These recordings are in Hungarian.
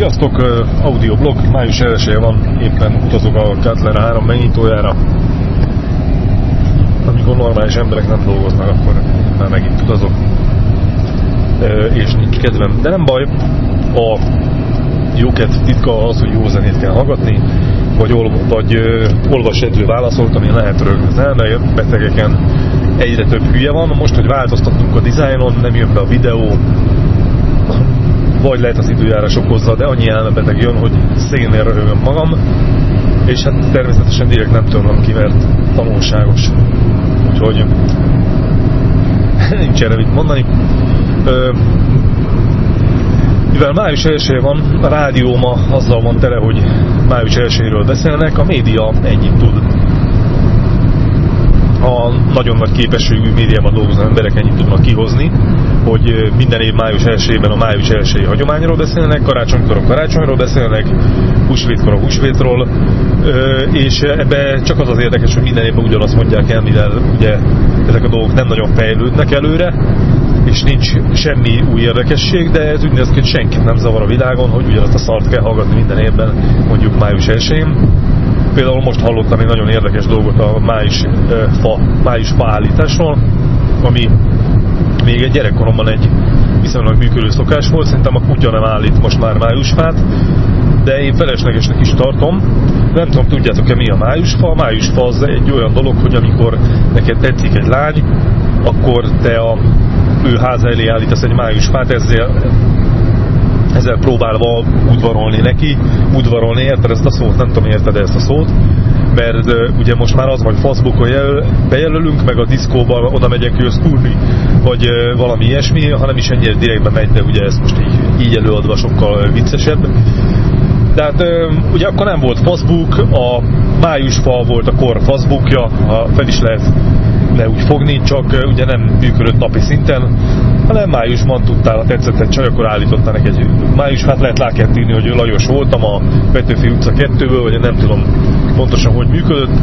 Sziasztok, audioblog, május 1 van, éppen utazok a Cutler 3 megnyitójára. Amikor normális emberek nem dolgoznak, akkor már megint utazok, és nincs kedvem. De nem baj, a jókedv titka az, hogy jó zenét kell hallgatni, vagy, ol, vagy olvas edő válaszolt, ami lehet az elme, betegeken egyre több hülye van. Most, hogy változtatunk a dizájnon, nem jön be a videó, vagy lehet az időjárás okozza, de annyi elmebeteg jön, hogy szénnél röhögöm magam, és hát természetesen direkt nem törlöm ki, mert tanulságos. Úgyhogy nincs erre mit mondani. Ö, mivel május 1 van, a rádió ma azzal van tele, hogy május 1 beszélnek, a média ennyit tud a nagyon nagy képességű médiában dolgozó emberek ennyit tudnak kihozni, hogy minden év május 1-ben a május 1 hagyományról beszélnek, karácsonykor a karácsonyról beszélnek, húsvétkor a húsvétról, és ebbe csak az az érdekes, hogy minden évben ugyanazt mondják el, mivel ugye ezek a dolgok nem nagyon fejlődnek előre, és nincs semmi új érdekesség, de ez úgy néz ki, hogy senkit nem zavar a világon, hogy ugyanazt a szart kell hallgatni minden évben, mondjuk május 1 Például most hallottam egy nagyon érdekes dolgot a május fa, május fa állításról, ami még egy gyerekkoromban egy viszonylag működő szokás volt, szerintem a kutya nem állít most már májusfát, de én feleslegesnek is tartom. Nem tudom, tudjátok-e mi a májusfa? A májusfa az egy olyan dolog, hogy amikor neked tetszik egy lány, akkor te a ő háza elé állítasz egy májusfát, ezzel ezzel próbálva udvarolni neki, udvarolni, érted ezt a szót? Nem tudom, érted ezt a szót? mert ugye most már az, hogy Facebookon jelöl, bejelölünk, meg a diszkóba oda megyek őszkúrni, vagy valami ilyesmi, hanem is ennyire direktbe megy, de ugye ez most így, így előadva sokkal viccesebb. Tehát ugye akkor nem volt Facebook, a májusfa volt a kor Facebookja, ha fel is lehet le úgy fogni, csak ugye nem működött napi szinten, hanem májusban tudtál, ha tetszett egy csaj, akkor állítottának egy május, hát lehet lákent írni, hogy Lajos voltam a Petőfi utca 2-ből, vagy nem tudom pontosan, hogy működött,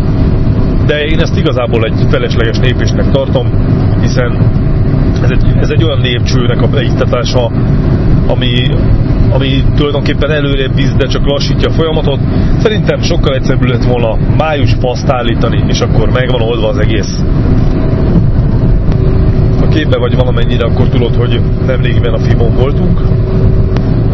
de én ezt igazából egy felesleges népésnek tartom, hiszen ez egy, ez egy olyan népcsőnek a beiktatása, ami, ami tulajdonképpen előrébb visz, de csak lassítja a folyamatot. Szerintem sokkal egyszerűbb lett volna május paszt állítani, és akkor megvan oldva az egész. Ha képbe vagy valamennyire, akkor tudod, hogy nemrégiben a Fibon voltunk,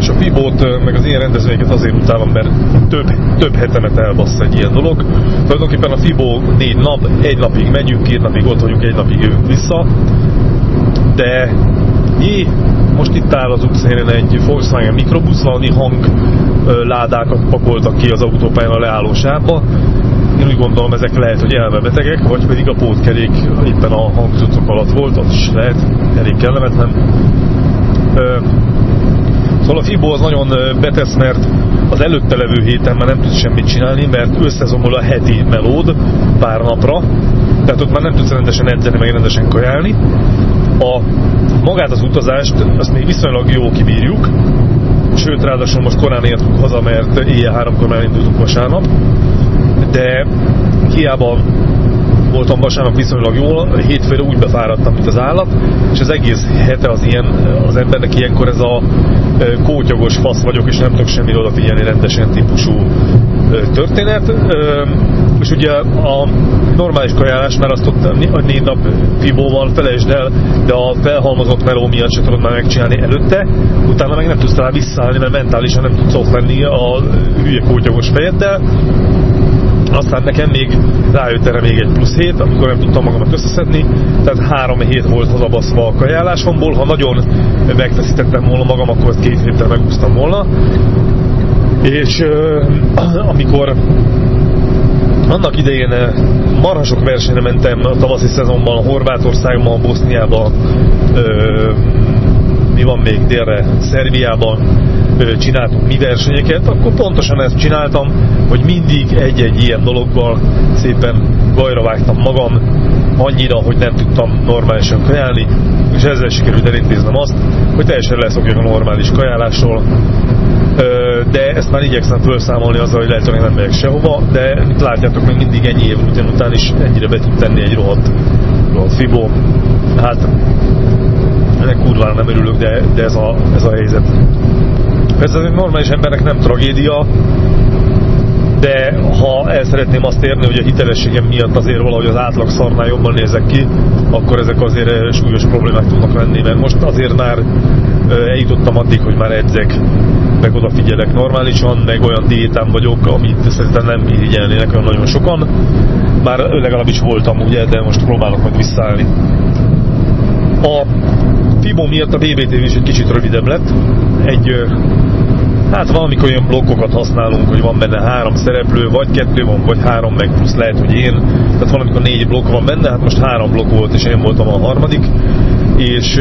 és a Fibót, meg az ilyen rendezvényeket azért utálom, mert több, több hetemet elbassz egy ilyen dolog. Tulajdonképpen a Fibó négy nap, egy napig megyünk, két napig ott vagyunk, egy napig jövünk vissza, de jé, most itt áll az utcán egy Volkswagen mikrobusz, valami hangládákat pakoltak ki az autópályán a leállósába. Én úgy gondolom, ezek lehet, hogy elmebetegek, vagy pedig a pótkerék éppen a hangzucok alatt volt, az is lehet, elég kellemetlen. Szóval a Fibo az nagyon betesz, mert az előtte levő héten már nem tudsz semmit csinálni, mert összezomol a heti melód pár napra, tehát ott már nem tudsz rendesen edzeni, meg rendesen kajálni. A, magát az utazást, azt még viszonylag jó kibírjuk, sőt, ráadásul most korán értünk haza, mert éjjel háromkor már indultunk vasárnap, de hiába voltam vasárnap viszonylag jól, hétfőre úgy befáradtam, mint az állat, és az egész hete az ilyen, az embernek ilyenkor ez a kótyogos fasz vagyok, és nem tudok semmi odafigyelni rendesen típusú történet. És ugye a normális kajálás, mert azt ott négy nap fibóval felejtsd el, de a felhalmozott meló miatt se tudod már megcsinálni előtte, utána meg nem tudsz rá visszaállni, mert mentálisan nem tudsz ott lenni a hülye kótyogos fejeddel, aztán nekem még rájött erre még egy plusz hét, amikor nem tudtam magamat összeszedni, tehát három hét volt hazabaszva a kajálásomból, ha nagyon megfeszítettem volna magam, akkor ezt két héttel megúsztam volna. És amikor annak idején marhasok versenyre mentem a tavaszi szezonban, Horvátországban, Boszniában, mi van még délre, Szerbiában csináltunk mi versenyeket, akkor pontosan ezt csináltam, hogy mindig egy-egy ilyen dologgal szépen gajra vágtam magam, annyira, hogy nem tudtam normálisan kajálni, és ezzel sikerült elintéznem azt, hogy teljesen leszokjak a normális kajálásról, de ezt már igyekszem felszámolni azzal, hogy lehet, hogy nem megyek sehova, de mint látjátok, még mindig ennyi év után is ennyire be tud tenni egy rohadt, rohadt fibó. Hát ennek kurvára nem örülök, de, de ez, a, ez a helyzet. Ez az normális embernek nem tragédia, de ha el szeretném azt érni, hogy a hitelességem miatt azért valahogy az átlag szarnál jobban nézek ki, akkor ezek azért súlyos problémák tudnak lenni, mert most azért már eljutottam addig, hogy már edzek, meg odafigyelek normálisan, meg olyan diétán vagyok, amit szerintem nem irigyelnének olyan nagyon sokan. Már legalábbis voltam ugye, de most próbálok majd visszaállni. A FIBO miatt a BBTV is egy kicsit rövidebb lett. Egy Hát valamikor olyan blokkokat használunk, hogy van benne három szereplő, vagy kettő van, vagy három, meg plusz lehet, hogy én. Tehát valamikor négy blokk van benne, hát most három blokk volt, és én voltam a harmadik. És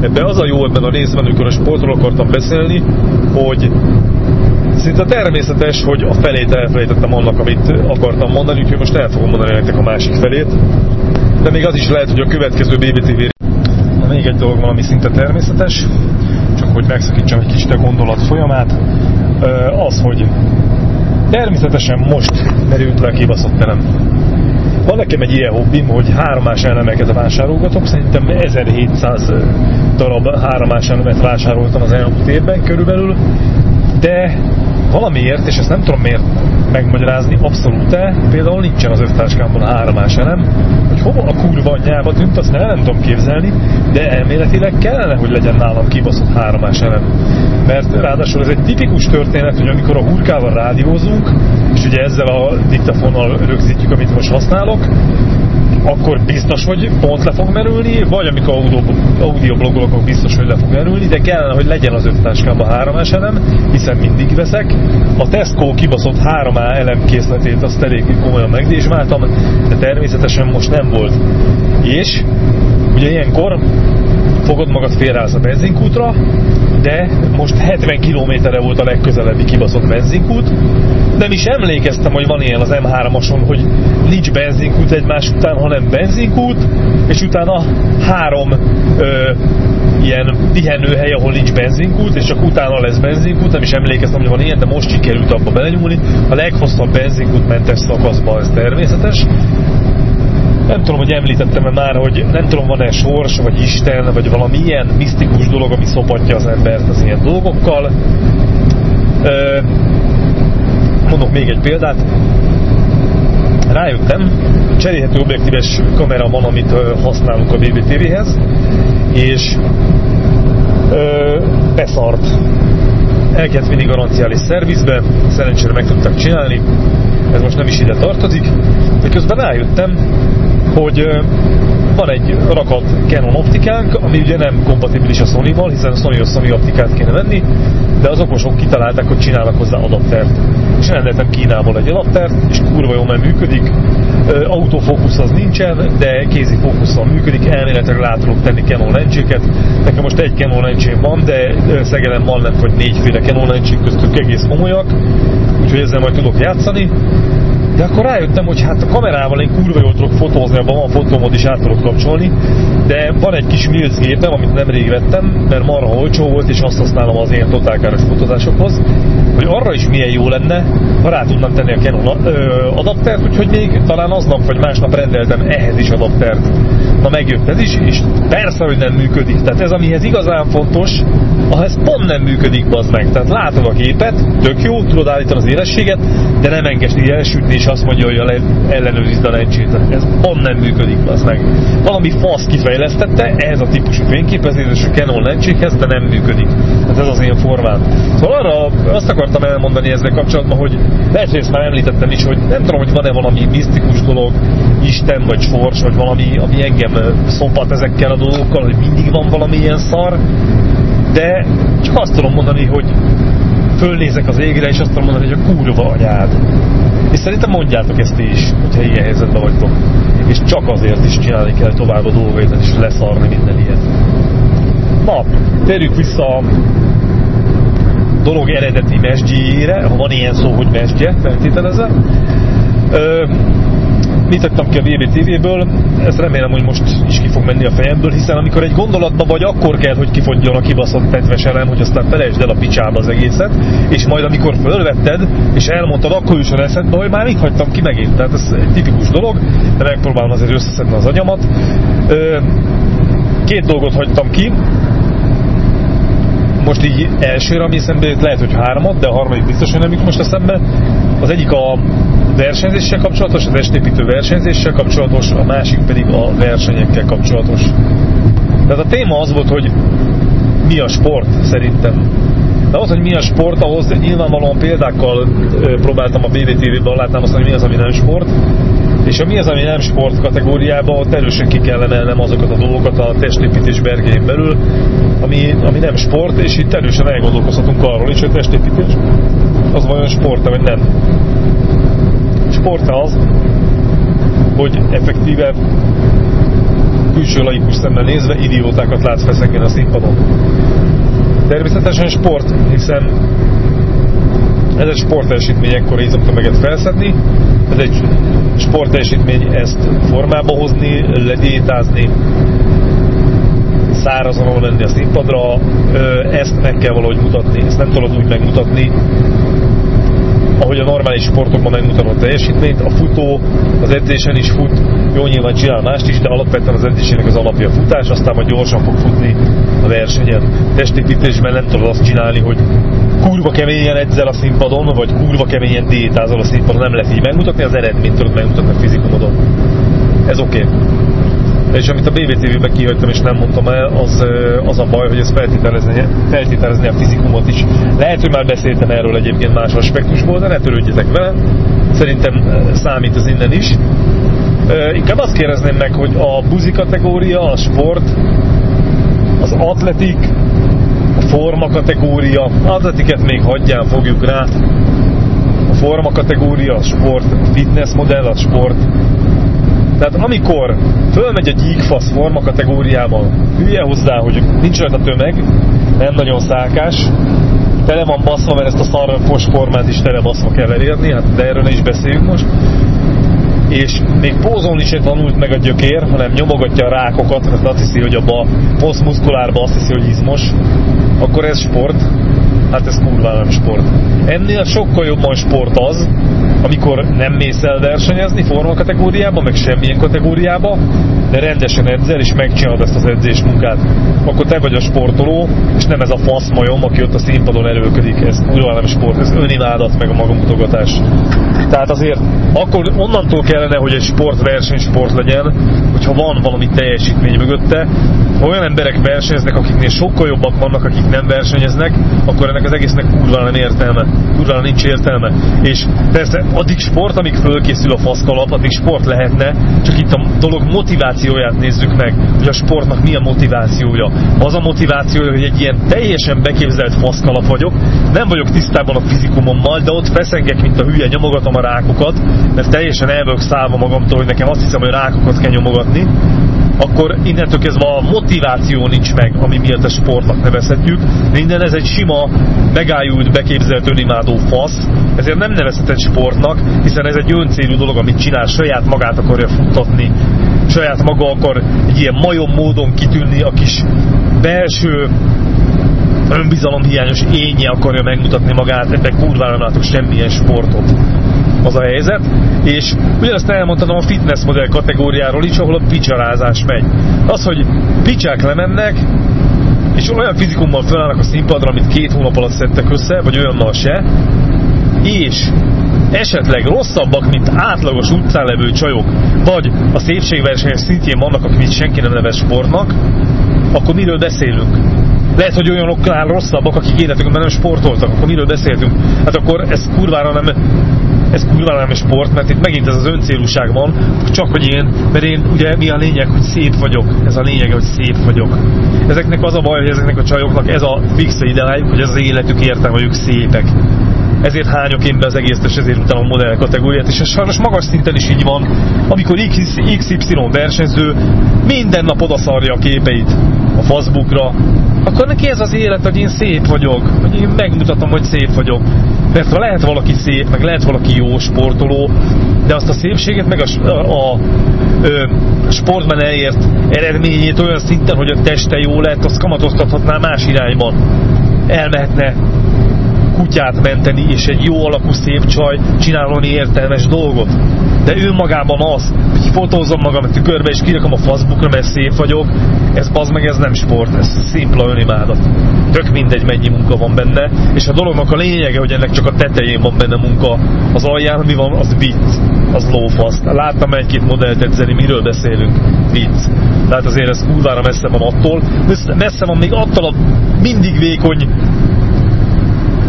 ebbe az a jó ebben a részben, amikor a sportról akartam beszélni, hogy szinte természetes, hogy a felét elfelejtettem annak, amit akartam mondani, úgyhogy most el fogom mondani nektek a másik felét. De még az is lehet, hogy a következő BBTV még egy dolog van, ami szinte természetes, csak hogy megszakítsam egy kicsit a gondolat folyamát, az, hogy természetesen most merült le a kibaszott terem. Van nekem egy ilyen hobbim, hogy háromás elemeket vásárolgatok, szerintem 1700 darab háromás elemet vásároltam az elmúlt évben körülbelül, de valamiért, és ezt nem tudom miért megmagyarázni, abszolút-e, például nincsen az öftáskámban a háromás elem, hogy hova a kurva anyjába tűnt, azt nem, nem tudom képzelni, de elméletileg kellene, hogy legyen nálam kibaszott háromás elem. Mert ráadásul ez egy tipikus történet, hogy amikor a hurkával rádiózunk, és ugye ezzel a diktafonnal rögzítjük, amit most használok, akkor biztos, hogy pont le fog merülni, vagy amikor audio, audio blogol, akkor biztos, hogy le fog merülni, de kellene, hogy legyen az öt táskámban három elem, hiszen mindig veszek. A Tesco kibaszott 3A elem készletét azt elég komolyan megdésmáltam, de természetesen most nem volt. És ugye ilyenkor fogod magad félreállsz a benzinkútra, de most 70 kilométerre volt a legközelebbi kibaszott benzinkút. Nem is emlékeztem, hogy van ilyen az M3-ason, hogy nincs benzinkút egymás után, hanem benzinkút, és utána három ö, ilyen pihenőhely, ahol nincs benzinkút, és csak utána lesz benzinkút, nem is emlékeztem, hogy van ilyen, de most sikerült abba belenyúlni. A leghosszabb benzinkút mentes szakaszban ez természetes, nem tudom, hogy említettem-e már, hogy nem tudom, van-e sors, vagy Isten, vagy valami ilyen misztikus dolog, ami szopatja az embert az ilyen dolgokkal. Mondok még egy példát. Rájöttem, cserélhető objektíves kamera van, amit használunk a BBTV-hez, és beszart. El kellett vinni garanciális szervizbe, szerencsére meg tudták csinálni, ez most nem is ide tartozik, de közben rájöttem, hogy van egy rakat Canon optikánk, ami ugye nem kompatibilis a Sony-val, hiszen Sony-os Sony optikát kéne venni, de az okosok kitalálták, hogy csinálnak hozzá adaptert. És rendeltem Kínából egy adaptert, és kurva jól működik. Autofókusz az nincsen, de kézi fókusszal működik, elméletileg rá tudok tenni Canon lencséket. Nekem most egy Canon lencsém van, de Szegelen van lent, hogy négyféle Canon lencsék köztük egész komolyak, úgyhogy ezzel majd tudok játszani. De akkor rájöttem, hogy hát a kamerával én kurva jól tudok fotózni, abban van fotómod is át tudok kapcsolni, de van egy kis Mills gépem, amit nemrég vettem, mert marha olcsó volt, és azt használom az ilyen totálkáros fotózásokhoz, hogy arra is milyen jó lenne, ha rá tudnám tenni a Canon adaptert, úgyhogy még talán aznap vagy másnap rendeltem ehhez is adaptert. Na megjött ez is, és persze, hogy nem működik. Tehát ez, amihez igazán fontos, ahhez pont nem működik, bazd meg. Tehát látod a képet, tök jó, tudod állítani az élességet, de nem engedni elsütni, és azt mondja, hogy ellenőrizd a lencsét. Ez pont nem működik, az meg. Valami fasz kifejlesztette ehhez a típusú fényképezés a Canon lencsékhez, de nem működik. Hát ez az én formán. Szóval arra azt akartam elmondani ezzel kapcsolatban, hogy lehet, már említettem is, hogy nem tudom, hogy van-e valami misztikus dolog, Isten vagy sors, vagy valami, ami engem szopat ezekkel a dolgokkal, hogy mindig van valami ilyen szar, de csak azt tudom mondani, hogy fölnézek az égre, és azt tudom mondani, hogy a kurva anyád. És szerintem mondjátok ezt is, hogyha ilyen helyzetben vagytok. És csak azért is csinálni kell tovább a dolgait, és leszarni minden ilyet. Na, térjük vissza a dolog eredeti mesdjére, ha van ilyen szó, hogy mesdje, feltételezem tettem ki a VBTV-ből, ezt remélem, hogy most is ki fog menni a fejemből, hiszen amikor egy gondolatban vagy, akkor kell, hogy kifogjon a kibaszott tetves elem, hogy aztán felejtsd el a picsába az egészet, és majd amikor fölvetted, és elmondtad, akkor a eszedbe, hogy már mit hagytam ki megint. Tehát ez egy tipikus dolog, de megpróbálom azért összeszedni az agyamat. Két dolgot hagytam ki, most így elsőre, ami eszembe jut, lehet, hogy hármat, de a harmadik biztos, hogy nem jut most eszembe. Az egyik a versenyzéssel kapcsolatos, az estépítő versenyzéssel kapcsolatos, a másik pedig a versenyekkel kapcsolatos. Tehát a téma az volt, hogy mi a sport szerintem. De az, hogy mi a sport, ahhoz nyilvánvalóan példákkal próbáltam a BVTV-ben látnám azt, hogy mi az, ami nem sport. És mi az, ami nem sport kategóriában, ott erősen ki kell emelnem azokat a dolgokat a testépítés bergén belül, ami, ami nem sport, és itt erősen elgondolkozhatunk arról is, hogy testépítés az vajon sport, vagy nem. Sport az, hogy effektíve külső laikus szemmel nézve idiótákat látsz feszengeni a színpadon. Természetesen sport, hiszen ez egy sportteljesítmény ekkor izomtömeget felszedni, ez egy sportteljesítmény ezt formába hozni, lediétázni, szárazon menni a színpadra, ezt meg kell valahogy mutatni, ezt nem tudod úgy megmutatni, ahogy a normális sportokban megmutatod teljesítményt, a futó az edzésen is fut, jó nyilván csinál mást is, de alapvetően az edzésének az alapja a futás, aztán majd gyorsan fog futni a versenyen. Testépítésben nem tudod azt csinálni, hogy kurva keményen edzel a színpadon, vagy kurva keményen diétázol a színpadon, nem lehet így megmutatni, az eredményt tudod megmutatni a fizikumodon. Ez oké. Okay. És amit a BBTV-ben kihagytam és nem mondtam el, az, az a baj, hogy ez feltételezni, feltételezni a fizikumot is. Lehet, hogy már beszéltem erről egyébként más aspektusból, de ne törődjetek vele. Szerintem számít az innen is. Inkább azt kérdezném meg, hogy a buzi kategória, a sport, az atletik, a forma kategória, atletiket még hagyján fogjuk rá, a forma kategória, a sport, a fitness modell, a sport, tehát amikor fölmegy a gyíkfasz forma kategóriában, hülye hozzá, hogy nincs rajta tömeg, nem nagyon szálkás, tele van baszva, mert ezt a szarfos formát is tele baszva kell elérni, hát de erről ne is beszéljünk most. És még pózolni sem tanult meg a gyökér, hanem nyomogatja a rákokat, mert azt hiszi, hogy abba posztmuszkulárba azt hiszi, hogy izmos, akkor ez sport, hát ez kurva nem sport. Ennél sokkal jobban sport az, amikor nem mész el versenyezni forma kategóriába, meg semmilyen kategóriába, de rendesen edzel, és megcsinálod ezt az edzésmunkát, akkor te vagy a sportoló, és nem ez a faszmajom, aki ott a színpadon erőködik. Ez kurva nem sport, ez önimádat, meg a magamutogatás. Tehát azért akkor onnantól kellene, hogy egy sport versenysport legyen, hogyha van valami teljesítmény mögötte. Ha olyan emberek versenyeznek, akiknél sokkal jobbak vannak, akik nem versenyeznek, akkor ennek az egésznek kurva nem értelme. Kurva nincs értelme. És persze addig sport, amíg fölkészül a faszkalap, addig sport lehetne, csak itt a dolog motivációját nézzük meg, hogy a sportnak mi a motivációja. Az a motivációja, hogy egy ilyen teljesen beképzelt faszkalap vagyok, nem vagyok tisztában a fizikumommal, de ott feszengek, mint a hülye, nyomogatom a rákokat, mert teljesen el vagyok magamtól, hogy nekem azt hiszem, hogy rákokat kell nyomogatni, akkor innentől kezdve a motiváció nincs meg, ami miatt a sportnak nevezhetjük. Minden ez egy sima, megájult, beképzelt önimádó fasz, ezért nem nevezheted sportnak, hiszen ez egy öncélú dolog, amit csinál, saját magát akarja futtatni, saját maga akar egy ilyen majom módon kitűnni a kis belső önbizalomhiányos énje akarja megmutatni magát, ebben kurvára látok semmilyen sportot az a helyzet, és ugyanezt elmondtam a fitness modell kategóriáról is, ahol a picsarázás megy. Az, hogy picsák lemennek, és olyan fizikummal felállnak a színpadra, amit két hónap alatt szedtek össze, vagy olyannal se, és esetleg rosszabbak, mint átlagos utcán levő csajok, vagy a szépségversenyek szintjén vannak, akik senki nem nevez sportnak, akkor miről beszélünk? Lehet, hogy olyanokkal rosszabbak, akik életükben nem sportoltak, akkor miről beszéltünk? Hát akkor ez kurvára nem ez kurva nem sport, mert itt megint ez az öncélúság van, csak hogy én, mert én ugye mi a lényeg, hogy szép vagyok. Ez a lényeg, hogy szép vagyok. Ezeknek az a baj, hogy ezeknek a csajoknak ez a fixe ideájuk, hogy az életük értelme, hogy ők szépek ezért hányok én be az egész, és ezért utána a modell kategóriát, és ez sajnos magas szinten is így van, amikor XY versenyző minden nap odaszarja a képeit a Facebookra, akkor neki ez az élet, hogy én szép vagyok, hogy én megmutatom, hogy szép vagyok. Mert ha lehet valaki szép, meg lehet valaki jó sportoló, de azt a szépséget, meg a, a, a sportban elért eredményét olyan szinten, hogy a teste jó lett, azt kamatoztathatná más irányban. Elmehetne kutyát menteni, és egy jó alakú szép csaj csinálni értelmes dolgot. de ő magában az, hogy fotózom magam a tükörbe és kirakom a Facebookra, mert szép vagyok, ez az meg ez nem sport, ez szimpla önimádat. Tök mindegy, mennyi munka van benne, és a dolognak a lényege, hogy ennek csak a tetején van benne munka, az alján mi van, az vicc, az lófaszt. Láttam egy-két modellt edzeni, miről beszélünk? Vicc. Tehát azért ez kurvára messze van attól, messze van még attól a mindig vékony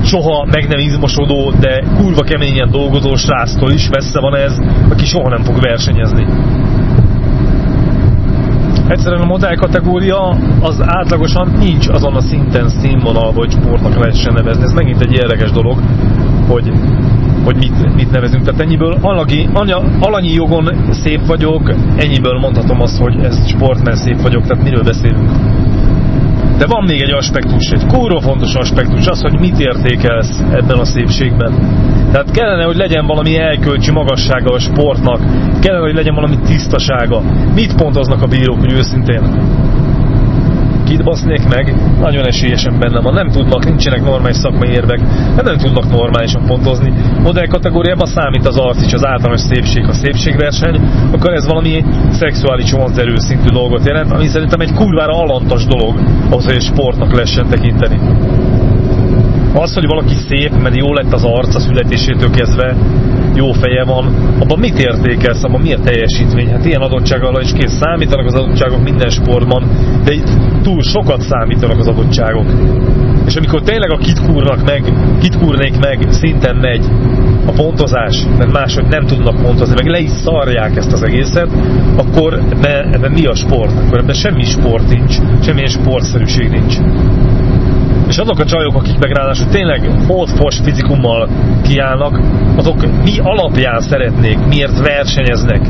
soha meg nem izmosodó, de kurva keményen dolgozó sráctól is messze van ez, aki soha nem fog versenyezni. Egyszerűen a modell kategória az átlagosan nincs azon a szinten színvonal, hogy sportnak lehessen nevezni. Ez megint egy érdekes dolog, hogy, hogy mit, mit nevezünk. Tehát ennyiből alagi, anya, alanyi jogon szép vagyok, ennyiből mondhatom azt, hogy ez sport, szép vagyok, tehát miről beszélünk. De van még egy aspektus, egy kóró fontos aspektus, az, hogy mit értékelsz ebben a szépségben. Tehát kellene, hogy legyen valami elkölcsi magassága a sportnak, kellene, hogy legyen valami tisztasága. Mit pontoznak a bírók, hogy őszintén? Basznék meg? Nagyon esélyesen benne van. Nem tudnak, nincsenek normális szakmai érvek, nem, tudnak normálisan pontozni. Modell kategóriában számít az arc az általános szépség, a szépségverseny, akkor ez valami szexuális vonzerő szintű dolgot jelent, ami szerintem egy kurvára alantas dolog, ahhoz, hogy sportnak lehessen tekinteni. Az, hogy valaki szép, mert jó lett az arc a születésétől kezdve, jó feje van, abban mit értékelsz, abban mi a teljesítmény? Hát ilyen adottsággal is kész számítanak az adottságok minden sportban, de itt túl sokat számítanak az adottságok. És amikor tényleg a kit kúrnak meg, kit kúrnék meg, szinten megy a pontozás, mert máshogy nem tudnak pontozni, meg le is szarják ezt az egészet, akkor ebben, ebben mi a sport? Akkor ebben semmi sport nincs, semmilyen sportszerűség nincs. És azok a csajok, akik meg ráadásul tényleg hótfos fizikummal kiállnak, azok mi alapján szeretnék, miért versenyeznek.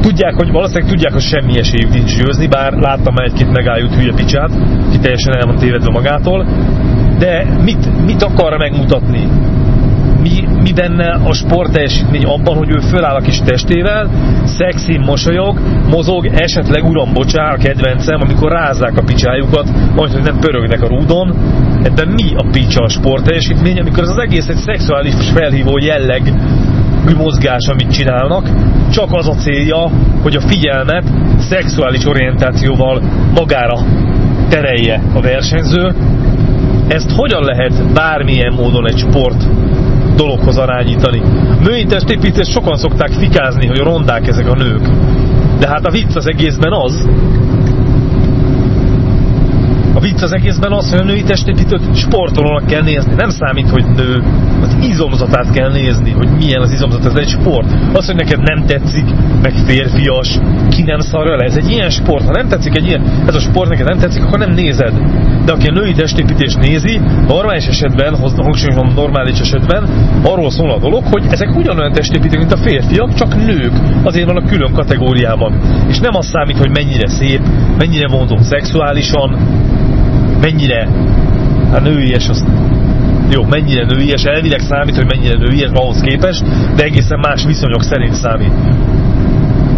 Tudják, hogy valószínűleg tudják, hogy semmi esélyük nincs győzni, bár láttam már egy-két megálljuk hülye picsát, ki teljesen el van tévedve magától, de mit, mit akar megmutatni? Mi, mi benne a sportteljesítmény abban, hogy ő föláll a kis testével, szexi mosolyog, mozog, esetleg uram, bocsá, a kedvencem, amikor rázzák a picsájukat, majd, hogy nem pörögnek a rúdon, ebben mi a picsa a sportteljesítmény, amikor az, az egész egy szexuális felhívó jelleg mozgás, amit csinálnak, csak az a célja, hogy a figyelmet szexuális orientációval magára terelje a versenyző. Ezt hogyan lehet bármilyen módon egy sport dologhoz arányítani. Női testépítést sokan szokták fikázni, hogy rondák ezek a nők. De hát a vicc az egészben az, a vicc az egészben az, hogy a női testépítőt sportolónak kell nézni. Nem számít, hogy nő. Az izomzatát kell nézni, hogy milyen az izomzat. Ez egy sport. Az, hogy neked nem tetszik, meg férfias, ki nem szarra le. Ez egy ilyen sport. Ha nem tetszik egy ilyen, ez a sport neked nem tetszik, akkor nem nézed. De aki a női testépítést nézi, normális esetben, hangsúlyozom normális esetben, arról szól a dolog, hogy ezek ugyanolyan testépítők, mint a férfiak, csak nők. Azért van a külön kategóriában. És nem az számít, hogy mennyire szép, mennyire vonzó szexuálisan, mennyire hát nőies, az jó, mennyire nőies, elvileg számít, hogy mennyire nőies ahhoz képest, de egészen más viszonyok szerint számít.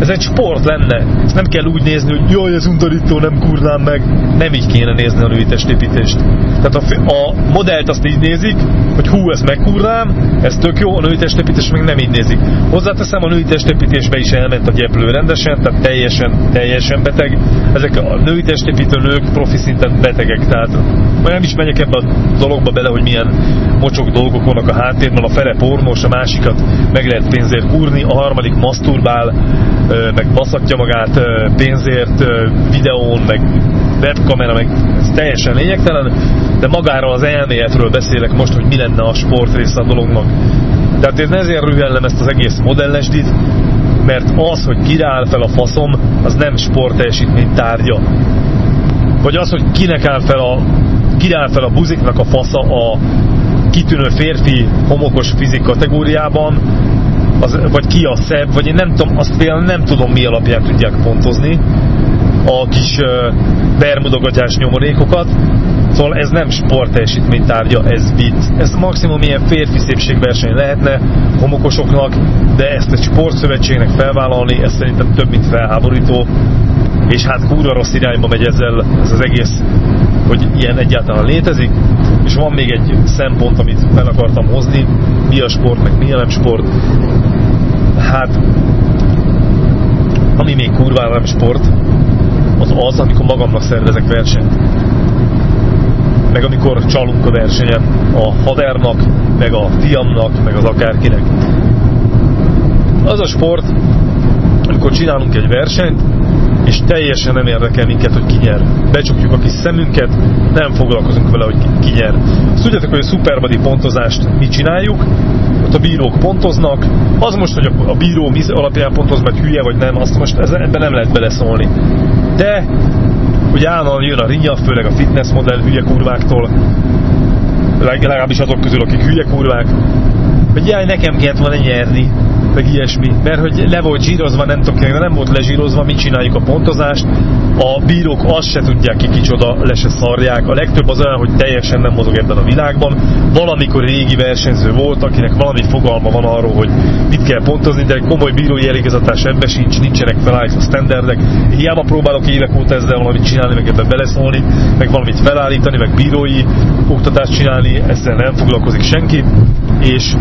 Ez egy sport lenne. Nem kell úgy nézni, hogy jaj, ez undorító, nem kurnám meg. Nem így kéne nézni a női testépítést. Tehát a, a modellt azt így nézik, hogy hú, ezt megkurnám, ez tök jó, a női testépítés meg nem így nézik. Hozzáteszem, a női testépítésbe is elment a gyeplő rendesen, tehát teljesen, teljesen beteg. Ezek a női testépítő nők profi szinten betegek, tehát majd nem is megyek ebbe a dologba bele, hogy milyen mocsok dolgok vannak a háttérben, a fele pornós, a másikat meg lehet pénzért kúrni, a harmadik maszturbál, meg baszatja magát pénzért videón, meg webkamera, meg ez teljesen lényegtelen, de magáról az elméletről beszélek most, hogy mi lenne a sport része a dolognak. Tehát én ezért rühellem ezt az egész modellesdit, mert az, hogy királl fel a faszom, az nem teljesítmény tárgya. Vagy az, hogy kinek áll fel a, királl fel a buziknak a fasza a kitűnő férfi homokos fizik kategóriában, az, vagy ki a szebb, vagy én nem tudom, azt például nem tudom mi alapján tudják pontozni a kis bermudogatás nyomorékokat, Szóval ez nem sportteljesítménytárgya, ez vicc. Ez maximum ilyen férfi szépségverseny lehetne homokosoknak, de ezt egy sportszövetségnek felvállalni, ez szerintem több, mint felháborító. És hát kúra rossz irányba megy ezzel ez az egész, hogy ilyen egyáltalán létezik. És van még egy szempont, amit fel akartam hozni, mi a sport, meg mi a nem sport. Hát Ami még kurvára nem sport, az az, amikor magamnak szervezek versenyt. Meg amikor csalunk a versenyen a havernak, meg a fiamnak, meg az akárkinek. Az a sport, amikor csinálunk egy versenyt, és teljesen nem érdekel minket, hogy ki nyer. Becsukjuk a kis szemünket, nem foglalkozunk vele, hogy ki nyer. Azt tudjátok, hogy a Superbody pontozást mi csináljuk, ott a bírók pontoznak, az most, hogy a bíró mi alapján pontoz, vagy hülye, vagy nem, azt most ebben nem lehet beleszólni. De, ugye állandóan jön a rinja, főleg a fitness modell hülye kurváktól, legalábbis azok közül, akik hülye kurvák, hogy jaj, nekem kellett volna nyerni, meg ilyesmi, mert hogy le volt zsírozva, nem tudok, nem volt lezsírozva, mit csináljuk a pontozást, a bírók azt se tudják ki kicsoda, le se szarják, a legtöbb az olyan, hogy teljesen nem mozog ebben a világban, valamikor régi versenyző volt, akinek valami fogalma van arról, hogy mit kell pontozni, de komoly bírói elégazatás ebben sincs, nincsenek felállítva standardek, hiába próbálok évek óta ezzel valamit csinálni, meg ebben beleszólni, meg valamit felállítani, meg bírói oktatást csinálni, ezzel nem foglalkozik senki, és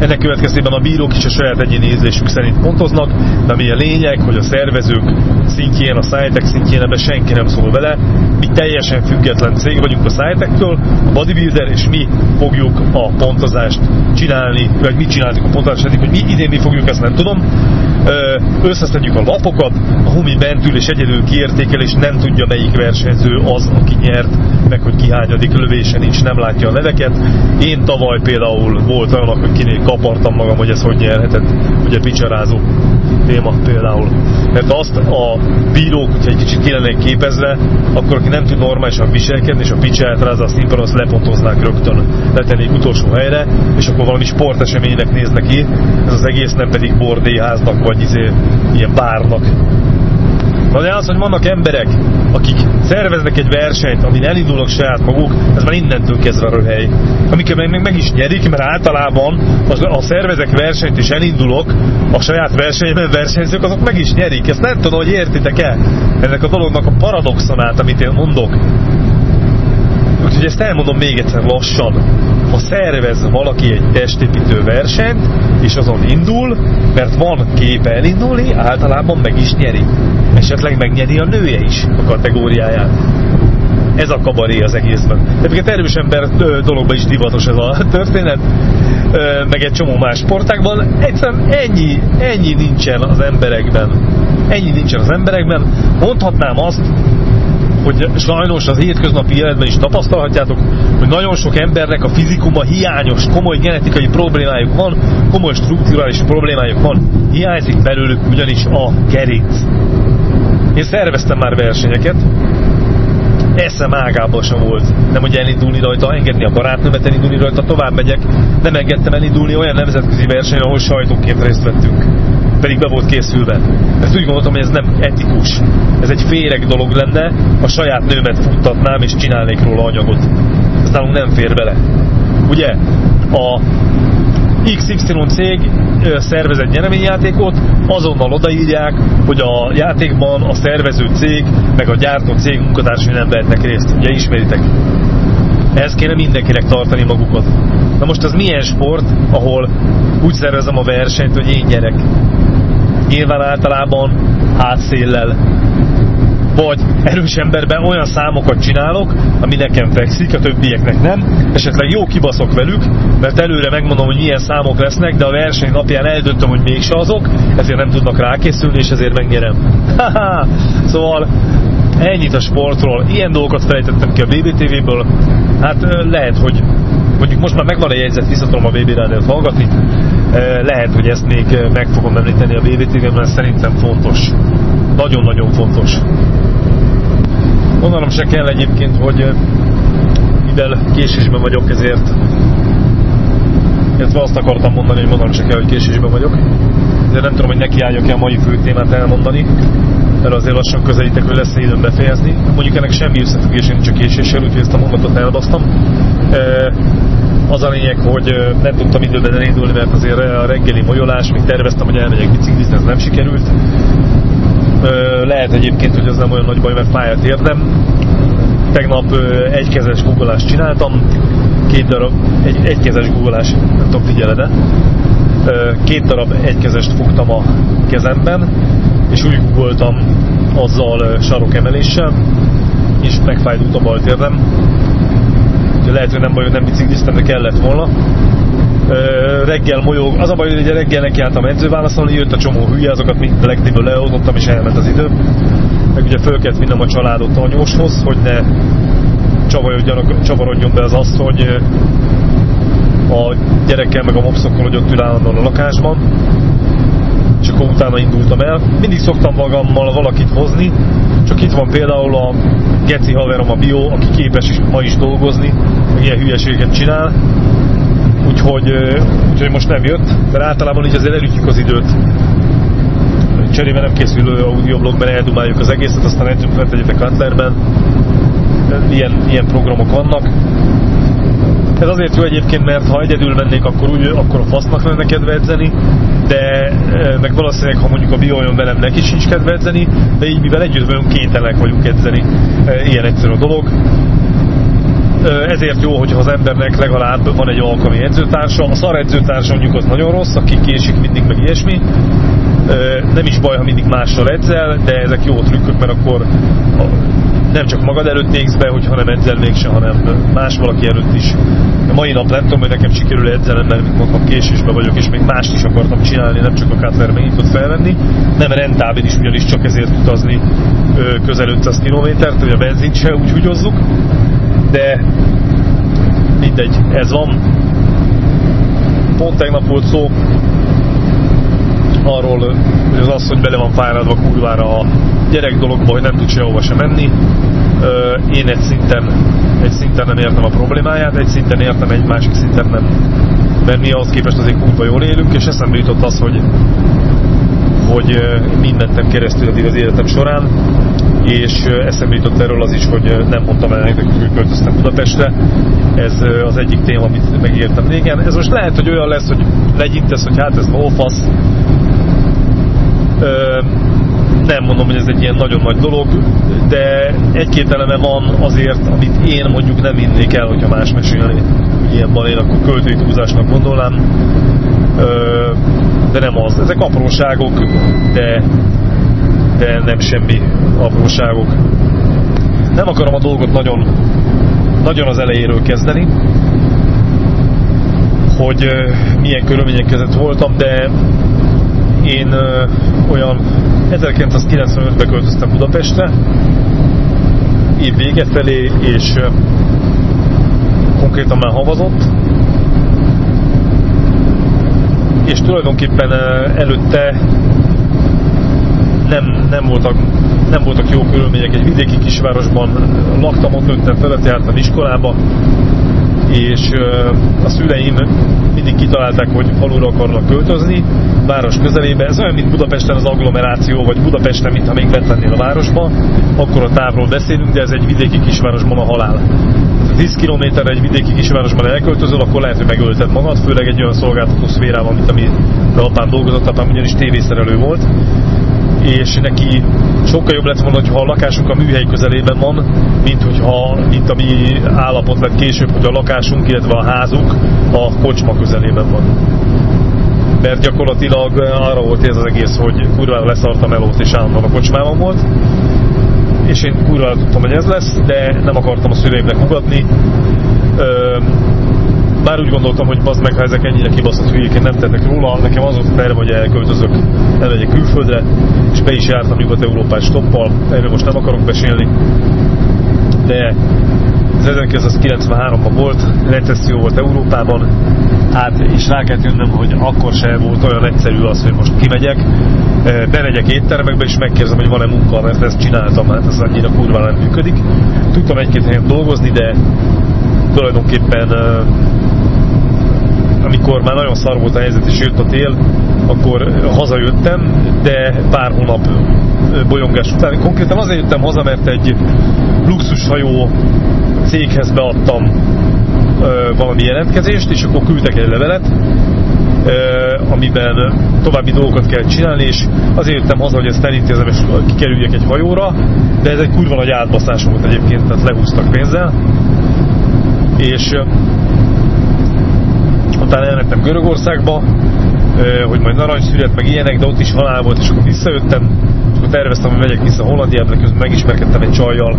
ennek következtében a bírók is a saját egyéni ízlésük szerint pontoznak, de ami a lényeg, hogy a szervezők szintjén, a szájtek szintjén ebbe senki nem szól vele. Mi teljesen független cég vagyunk a szájtektől, a bodybuilder, és mi fogjuk a pontozást csinálni, vagy mit csináltuk a pontozást, eddig, hogy mi idén mi fogjuk, ezt nem tudom. Összeszedjük a lapokat, a Humi bent ül és egyedül kiértékel, és nem tudja melyik versenyző az, aki nyert, meg hogy kihányadik lövése nincs, nem látja a neveket. Én tavaly például volt olyan, hogy kinél kapartam magam, hogy ez hogy nyerhetett, ugye picsarázó téma például. Mert azt a bírók, hogyha egy kicsit ki lennék képezve, akkor aki nem tud normálisan viselkedni, és a picsát rázza a színpadon, azt lepontoznák rögtön, letennék utolsó helyre, és akkor valami sporteseménynek néznek ki, ez az egész nem pedig bordéháznak, vagy izé, ilyen bárnak De az, hogy vannak emberek, akik szerveznek egy versenyt, amin elindulnak saját maguk, ez már innentől kezdve a röhely. Amikor meg, meg, meg is nyerik, mert általában az, a szervezek versenyt és elindulok, a saját versenyben versenyzők, azok meg is nyerik. Ezt nem tudom, hogy értitek-e ennek a dolognak a paradoxonát, amit én mondok. Úgyhogy ezt elmondom még egyszer lassan. Ha szervez valaki egy testépítő versenyt, és azon indul, mert van képe elindulni, általában meg is nyeri. Esetleg megnyeri a nője is a kategóriáját. Ez a kabaré az egészben. Egyébként erős ember dologban is divatos ez a történet, meg egy csomó más sportákban. Egyszerűen ennyi, ennyi nincsen az emberekben. Ennyi nincsen az emberekben. Mondhatnám azt, hogy sajnos az hétköznapi életben is tapasztalhatjátok, hogy nagyon sok embernek a fizikuma hiányos, komoly genetikai problémájuk van, komoly strukturális problémájuk van, hiányzik belőlük ugyanis a gerinc. Én szerveztem már versenyeket, eszem ágában sem volt. Nem, hogy elindulni rajta, engedni a barátnőmet elindulni rajta, tovább megyek. Nem engedtem elindulni olyan nemzetközi versenyen, ahol sajtóként részt vettünk. Pedig be volt készülve. Mert úgy gondoltam, hogy ez nem etikus. Ez egy féreg dolog lenne, a saját nőmet futtatnám és csinálnék róla anyagot. Ez nálunk nem fér bele. Ugye? A XY cég szervez egy nyereményjátékot, azonnal odaírják, hogy a játékban a szervező cég, meg a gyártó cég munkatársai nem vehetnek részt. Ugye ismeritek? Ehhez kéne mindenkinek tartani magukat. Na most az milyen sport, ahol úgy szervezem a versenyt, hogy én nyerek? Nyilván általában hátszéllel vagy erős emberben olyan számokat csinálok, ami nekem fekszik, a többieknek nem, esetleg jó kibaszok velük, mert előre megmondom, hogy milyen számok lesznek, de a verseny napján eldöntöm, hogy mégse azok, ezért nem tudnak rákészülni, és ezért megnyerem. szóval ennyit a sportról, ilyen dolgokat felejtettem ki a BBTV-ből, hát lehet, hogy mondjuk most már megvan a jegyzet, visszatolom a BB Rádiót hallgatni, lehet, hogy ezt még meg fogom említeni a BBTV-ben, mert szerintem fontos. Nagyon-nagyon fontos. Mondanom se kell egyébként, hogy mivel késésben vagyok, ezért illetve azt akartam mondani, hogy mondanom se kell, hogy késésben vagyok. De nem tudom, hogy nekiálljak-e a mai fő témát elmondani, mert azért lassan közelítek, hogy lesz időm befejezni. Mondjuk ennek semmi összefüggés nincs a késéssel, úgyhogy ezt a mondatot elbasztam. Az a lényeg, hogy nem tudtam időben elindulni, mert azért a reggeli molyolás, még terveztem, hogy elmegyek biciklizni, ez nem sikerült. Lehet egyébként, hogy ez nem olyan nagy baj, mert fáj a térdem. Tegnap egykezes guggolást csináltam, két darab, egy, egykezes guggolás, nem tudom, figyeled -e? két darab egykezest fogtam a kezemben, és úgy voltam azzal sarokemeléssel, és megfájdult a bal térdem. Lehet, hogy nem baj, hogy nem bicikliztem, de kellett volna. reggel molyog, az a baj, hogy reggel nekiálltam edzőválaszolni, jött a csomó hülye, azokat mind lektéből leoldottam, és elment az idő. Meg ugye föl kellett vinnem a családot anyóshoz, hogy ne csavarodjon be az asszony a gyerekkel meg a mopszokkal, hogy ott ül a lakásban akkor utána indultam el. Mindig szoktam magammal valakit hozni, csak itt van például a geci haverom a bio, aki képes is ma is dolgozni, meg ilyen hülyeséget csinál, úgyhogy, úgyhogy most nem jött, mert általában így azért elütjük az időt. Cserébe nem készül audioblogban, eldumáljuk az egészet, aztán fel tegyetek Cutlerben. Ilyen, ilyen programok vannak. Ez azért jó egyébként, mert ha egyedül mennék, akkor, úgy, akkor a fasznak lenne kedve edzeni, de meg valószínűleg, ha mondjuk a bio olyan velem, neki sincs kedve edzeni, de így mivel együtt vagyunk, kételek vagyunk edzeni. Ilyen egyszerű a dolog. Ezért jó, hogyha az embernek legalább van egy alkalmi edzőtársa. A szar edzőtársa mondjuk az nagyon rossz, aki késik mindig, meg ilyesmi. Nem is baj, ha mindig mással edzel, de ezek jó trükkök, mert akkor nem csak magad előtt néksz be, hogyha nem edzel mégse, hanem más valaki előtt is. A mai nap nem tudom, hogy nekem sikerül edzelem, mert mondtam késésben vagyok, és még mást is akartam csinálni, nem csak a Cutler megnyitott felvenni. Nem rentábil is ugyanis csak ezért utazni közel 500 kilométert, hogy a benzint se úgy húgyozzuk, de mindegy, ez van. Pont tegnap volt szó arról, hogy az asszony bele van fáradva kurvára a gyerek dologba, hogy nem tud sehova sem menni. Én egy szinten, egy szinten nem értem a problémáját, egy szinten értem, egy másik szinten nem. Mert mi ahhoz képest azért kurva jól élünk, és eszembe jutott az, hogy hogy mentem keresztül az életem során, és eszembe jutott erről az is, hogy nem mondtam el nektek, hogy költöztem Budapestre. Ez az egyik téma, amit megértem régen. Ez most lehet, hogy olyan lesz, hogy legyintesz, hogy hát ez lófasz, nem mondom, hogy ez egy ilyen nagyon nagy dolog, de egy-két eleme van azért, amit én mondjuk nem innék el, hogyha más mesélni. Ilyen van, én akkor költői túlzásnak gondolnám. De nem az. Ezek apróságok, de, de nem semmi apróságok. Nem akarom a dolgot nagyon, nagyon az elejéről kezdeni, hogy milyen körülmények között voltam, de én ö, olyan 1995-ben költöztem Budapestre, év vége felé, és ö, konkrétan már havazott, és tulajdonképpen ö, előtte nem, nem, voltak, nem voltak jó körülmények. Egy vidéki kisvárosban laktam, ott nőttem fel, jártam iskolába, és a szüleim mindig kitalálták, hogy falura akarnak költözni, város közelébe. Ez olyan, mint Budapesten az agglomeráció, vagy Budapesten, mintha még bent lennél a városban. Akkor a távról beszélünk, de ez egy vidéki kisvárosban a halál. 10 kilométerre egy vidéki kisvárosban elköltözöl, akkor lehet, hogy megölted magad, főleg egy olyan szolgáltató szférában, mint ami a apám dolgozott, apám ugyanis tévészerelő volt, és neki sokkal jobb lett volna, ha a lakásunk a műhely közelében van, mint hogyha mint a mi állapot lett később, hogy a lakásunk, illetve a házunk a kocsma közelében van. Mert gyakorlatilag arra volt ez az egész, hogy kurvára leszartam elót és állandóan a kocsmában volt, és én kurvára tudtam, hogy ez lesz, de nem akartam a szüleimnek ugatni. Bár úgy gondoltam, hogy bazd meg, ha ezek ennyire kibaszott hülyék, nem tettek róla, nekem az volt a terve, hogy elköltözök, elmegyek külföldre, és be is jártam Nyugat-Európát stoppal, erről most nem akarok beszélni, de ez 1993-ban volt, recesszió volt Európában, hát és rá kellett jönnöm, hogy akkor se volt olyan egyszerű az, hogy most kimegyek, bemegyek éttermekbe és megkérdezem, hogy van-e munka, mert ezt csináltam, hát ez annyira kurva nem működik. Tudtam egy-két helyen dolgozni, de tulajdonképpen amikor már nagyon szar volt a helyzet és jött a tél, akkor hazajöttem, de pár hónap bolyongás után. Konkrétan azért jöttem haza, mert egy luxushajó céghez beadtam valami jelentkezést, és akkor küldtek egy levelet, amiben további dolgokat kell csinálni, és azért jöttem haza, hogy ezt elintézem, és kikerüljek egy hajóra, de ez egy kurva nagy átbaszás volt egyébként, tehát lehúztak pénzzel. És utána elmentem Görögországba, hogy majd narancsszület, meg ilyenek, de ott is halál volt, és akkor visszajöttem, és akkor terveztem, hogy megyek vissza Hollandiába, közben megismerkedtem egy csajjal,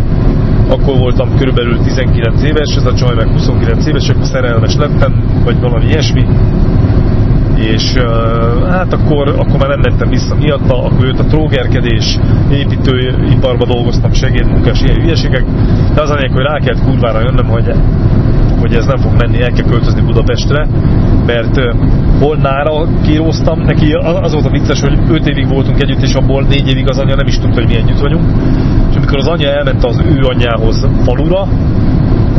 akkor voltam körülbelül 19 éves, ez a csaj meg 29 éves, akkor szerelmes lettem, vagy valami ilyesmi, és hát akkor, akkor már nem mentem vissza miatta, akkor jött a trógerkedés, építőiparban dolgoztam, segédmunkás, ilyen hülyeségek, de az a hogy rá kellett kurvára jönnöm, hogy, hogy ez nem fog menni, el kell költözni Budapestre, mert Holnára kíróztam, neki az volt a vicces, hogy 5 évig voltunk együtt, és abból 4 évig az anya nem is tudta, hogy mi együtt vagyunk, és amikor az anya elment az ő anyjához falura,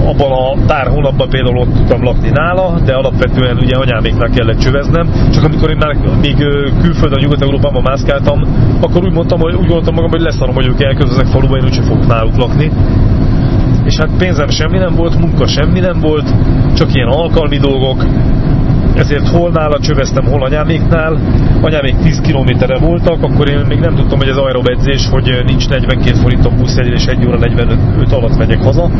abban a pár hónapban például ott tudtam lakni nála, de alapvetően ugye anyáméknál kellett csöveznem, csak amikor én már még külföldön, Nyugat-Európában mászkáltam, akkor úgy mondtam, hogy úgy gondoltam magam, hogy leszarom, hogy ők elköltöznek faluba, én úgyse fogok náluk lakni. És hát pénzem semmi nem volt, munka semmi nem volt, csak ilyen alkalmi dolgok, ezért hol nála csöveztem, hol anyáméknál. Anyámék 10 kilométerre voltak, akkor én még nem tudtam, hogy ez aerob edzés, hogy nincs 42 forintom buszjegy, és 1 óra 45 alatt megyek haza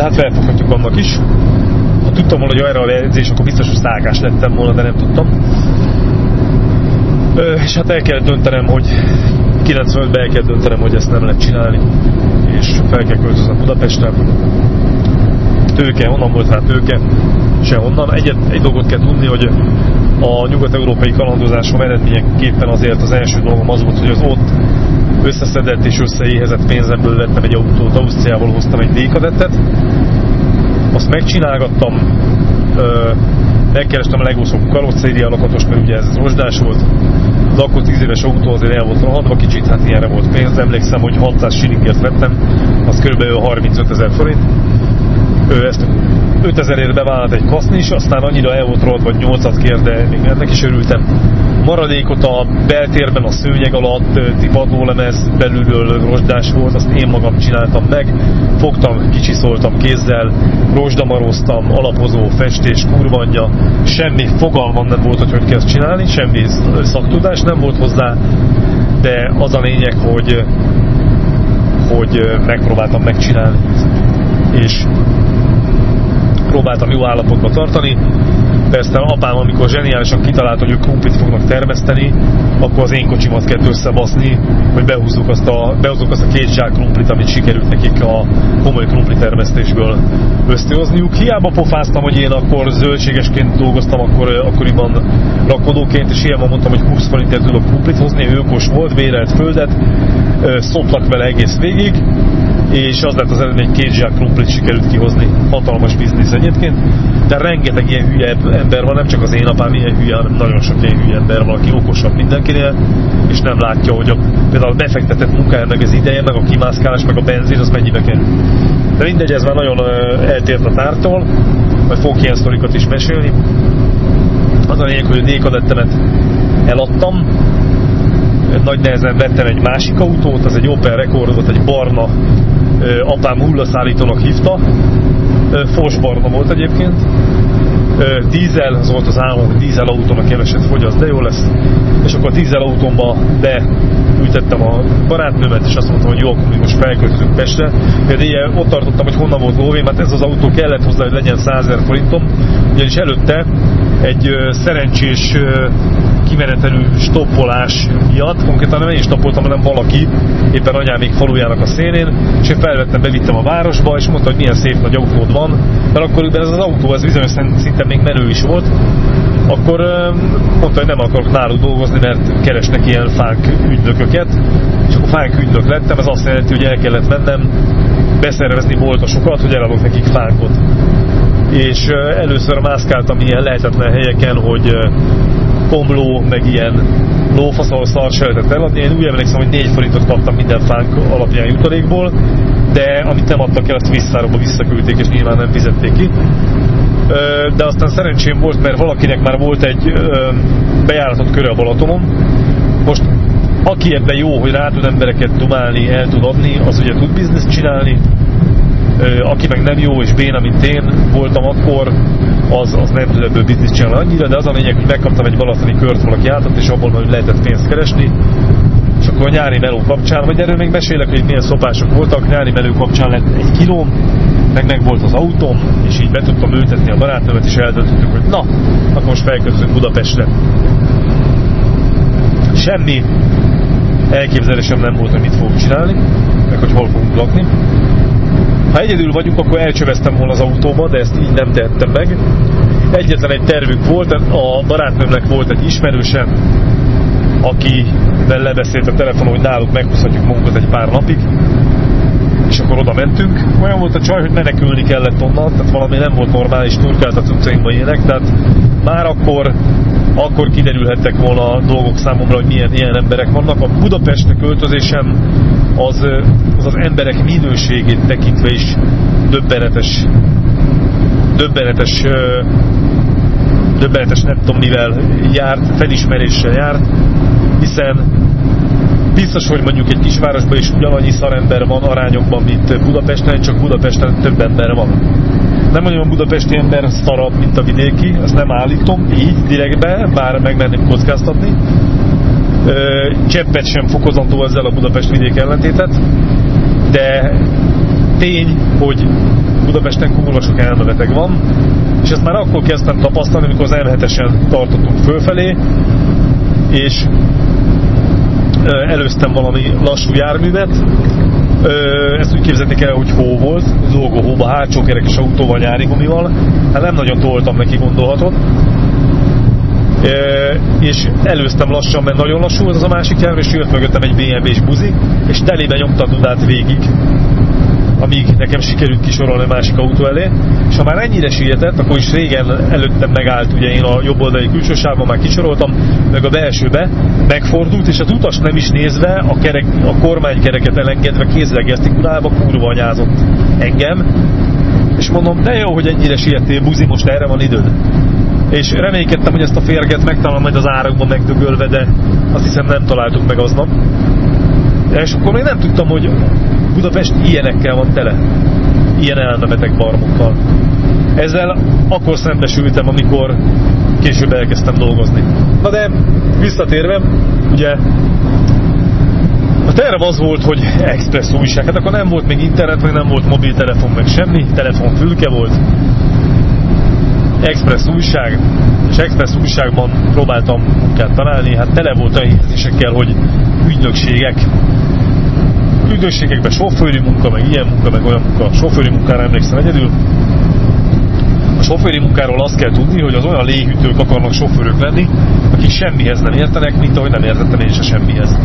de hát felfoghatjuk annak is. Ha tudtam volna, hogy erre a edzés, akkor biztos, hogy szágás lettem volna, de nem tudtam. És hát el kell döntenem, hogy 95-ben el kell döntenem, hogy ezt nem lehet csinálni, és fel kell költözni Budapestre. Tőke, honnan volt hát tőke? Sehonnan. Egyet, egy dolgot kell tudni, hogy a nyugat-európai kalandozásom eredményeképpen azért az első dolgom az volt, hogy az ott összeszedett és összeéhezett pénzemből vettem egy autót, Ausztriából hoztam egy D-kadettet, azt megcsinálgattam, megkerestem a legószó karosszéria alakatos, mert ugye ez rozsdás volt, az akkor 10 éves autó azért el volt rohadva, kicsit hát ilyenre volt pénz, emlékszem, hogy 600 shillingért vettem, az kb. 35 ezer forint. Ő ezt 5000 ért bevállalt egy kaszni is, aztán annyira el volt rohadt, vagy 8-at kér, de még ennek is örültem. Maradékot a beltérben a szőnyeg alatt padlólemez belülről rozsdás volt, azt én magam csináltam meg. Fogtam, kicsiszoltam kézzel, rozsdamaroztam, alapozó, festés, kurvanya, semmi fogalmam nem volt, hogy hogy kell csinálni, semmi szaktudás nem volt hozzá, de az a lényeg, hogy hogy megpróbáltam megcsinálni. És próbáltam jó állapotba tartani. Persze apám, amikor zseniálisan kitalálta, hogy ők krumplit fognak termeszteni, akkor az én kocsimat kellett összebaszni, hogy behúzzuk azt a, behúzzuk azt a két zsák krumplit, amit sikerült nekik a komoly krumpli termesztésből összehozniuk. Hiába pofáztam, hogy én akkor zöldségesként dolgoztam, akkor, akkoriban rakodóként, és hiába mondtam, hogy 20 forintért tudok krumplit hozni, őkos volt, vérelt földet, szoptak vele egész végig, és az lett az eredmény, hogy két zsák krumplit sikerült kihozni. Hatalmas biznisz egyébként, de rengeteg ilyen hülye ember van, nem csak az én apám ilyen hülye, hanem nagyon sok ilyen hülye ember van, aki okosabb mindenkinél, és nem látja, hogy a, például a befektetett munkája, meg az ideje, meg a kimászkálás, meg a benzin, az mennyibe kerül. De mindegy, ez már nagyon eltért a tártól, majd fogok ilyen sztorikat is mesélni. Az a lényeg, hogy a D-kadettemet eladtam, nagy nehezen vettem egy másik autót, az egy Opel Rekord volt, egy barna, apám hullaszállítónak hívta, barna volt egyébként, dízel, az volt az hogy dízel autónak keveset fogyaszt, de jó lesz. És akkor a dízel autómba beültettem a barátnőmet, és azt mondtam, hogy jó, akkor mi most felköltözünk Pestre. Például ott tartottam, hogy honnan volt lóvé, mert ez az autó kellett hozzá, hogy legyen 100 ezer forintom, ugyanis előtte egy szerencsés kimenetelű stoppolás miatt, konkrétan nem én stoppoltam, hanem valaki, éppen anyámék falujának a szélén, és én felvettem, bevittem a városba, és mondta, hogy milyen szép nagy autód van, mert akkor ez az autó, ez bizonyos szinten még menő is volt, akkor mondta, hogy nem akarok náluk dolgozni, mert keresnek ilyen fánk ügynököket, és akkor fánk ügynök lettem, ez azt jelenti, hogy el kellett mennem beszervezni boltosokat, hogy eladok nekik fánkot. És először mászkáltam ilyen lehetetlen helyeken, hogy komló, meg ilyen lófaszal szar se eladni. Én úgy emlékszem, hogy 4 forintot kaptam minden fánk alapján jutalékból, de amit nem adtak el, azt visszáróba visszaküldték, és nyilván nem fizették ki. De aztán szerencsém volt, mert valakinek már volt egy bejáratott köre a Balatonon. Most aki ebben jó, hogy rá tud embereket dumálni, el tud adni, az ugye tud bizniszt csinálni, aki meg nem jó és béna, mint én voltam akkor, az, az nem tud ebből bizniszt csinálni annyira, de az a lényeg, hogy megkaptam egy balatoni kört valaki átad, és abból hogy lehetett pénzt keresni, és akkor a nyári meló kapcsán, vagy erről még mesélek, hogy milyen szopások voltak, nyári meló kapcsán lett egy kilóm, meg meg volt az autóm, és így be tudtam ültetni a barátnőmet, és eldöntöttük, hogy na, akkor most felköltözünk Budapestre. Semmi elképzelésem nem volt, hogy mit fogunk csinálni, meg hogy hol fogunk lakni. Ha egyedül vagyunk, akkor elcsöveztem volna az autóba, de ezt így nem tehettem meg. Egyetlen egy tervünk volt, a barátnőmnek volt egy ismerőse, akivel lebeszélt a telefonon, hogy náluk meghúzhatjuk magunkat egy pár napig, és akkor oda mentünk. Olyan volt a csaj, hogy menekülni kellett onnan, tehát valami nem volt normális, turkált a cuccainkba ilyenek, tehát már akkor, akkor kiderülhettek volna a dolgok számomra, hogy milyen ilyen emberek vannak. A Budapestre költözésem az, az az emberek minőségét tekintve is döbbenetes, döbbenetes, döbbenetes nem tudom mivel járt, felismeréssel járt, hiszen biztos, hogy mondjuk egy kisvárosban is ugyanannyi szarember van arányokban, mint Budapesten, csak Budapesten több ember van. Nem mondjam, a budapesti ember szarabb, mint a vidéki, azt nem állítom, így direktbe, bár megmenném kockáztatni. Cseppet sem fokozandó ezzel a Budapest vidék ellentétet, de tény, hogy Budapesten kurva elmebeteg van, és ezt már akkor kezdtem tapasztalni, amikor az M7-esen tartottunk fölfelé, és előztem valami lassú járművet. Ezt úgy képzelni kell, hogy hó volt, zolgó hóba, hátsó kerekes autóval, nyári gumival. Hát nem nagyon toltam neki, gondolhatod. És előztem lassan, mert nagyon lassú az a másik jármű, és jött mögöttem egy BMW-s buzi, és telébe nyomta dudát végig amíg nekem sikerült kisorolni a másik autó elé, és ha már ennyire sietett, akkor is régen előttem megállt, ugye én a jobb oldali külső sávban már kisoroltam, meg a belsőbe, megfordult, és az utas nem is nézve, a, kerek, a kormánykereket elengedve kézzel gesztikulálva kurva anyázott engem, és mondom, de jó, hogy ennyire siettél, buzi, most erre van időd. És reménykedtem, hogy ezt a férget megtalálom majd az árakban megdögölve, de azt hiszem nem találtuk meg aznap. És akkor még nem tudtam, hogy Budapest ilyenekkel van tele. Ilyen elnevetek barmokkal. Ezzel akkor szembesültem, amikor később elkezdtem dolgozni. Na de visszatérve, ugye a terv az volt, hogy express újság. Hát akkor nem volt még internet, meg nem volt mobiltelefon, meg semmi. Telefonfülke volt. Express újság, és Express újságban próbáltam munkát találni. Hát tele volt a hirdésekkel, hogy ügynökségek ügynökségekben sofőri munka, meg ilyen munka, meg olyan munka. Sofőri munkára emlékszem egyedül. A sofőri munkáról azt kell tudni, hogy az olyan léhűtők akarnak sofőrök lenni, akik semmihez nem értenek, mint ahogy nem értettem én se semmihez.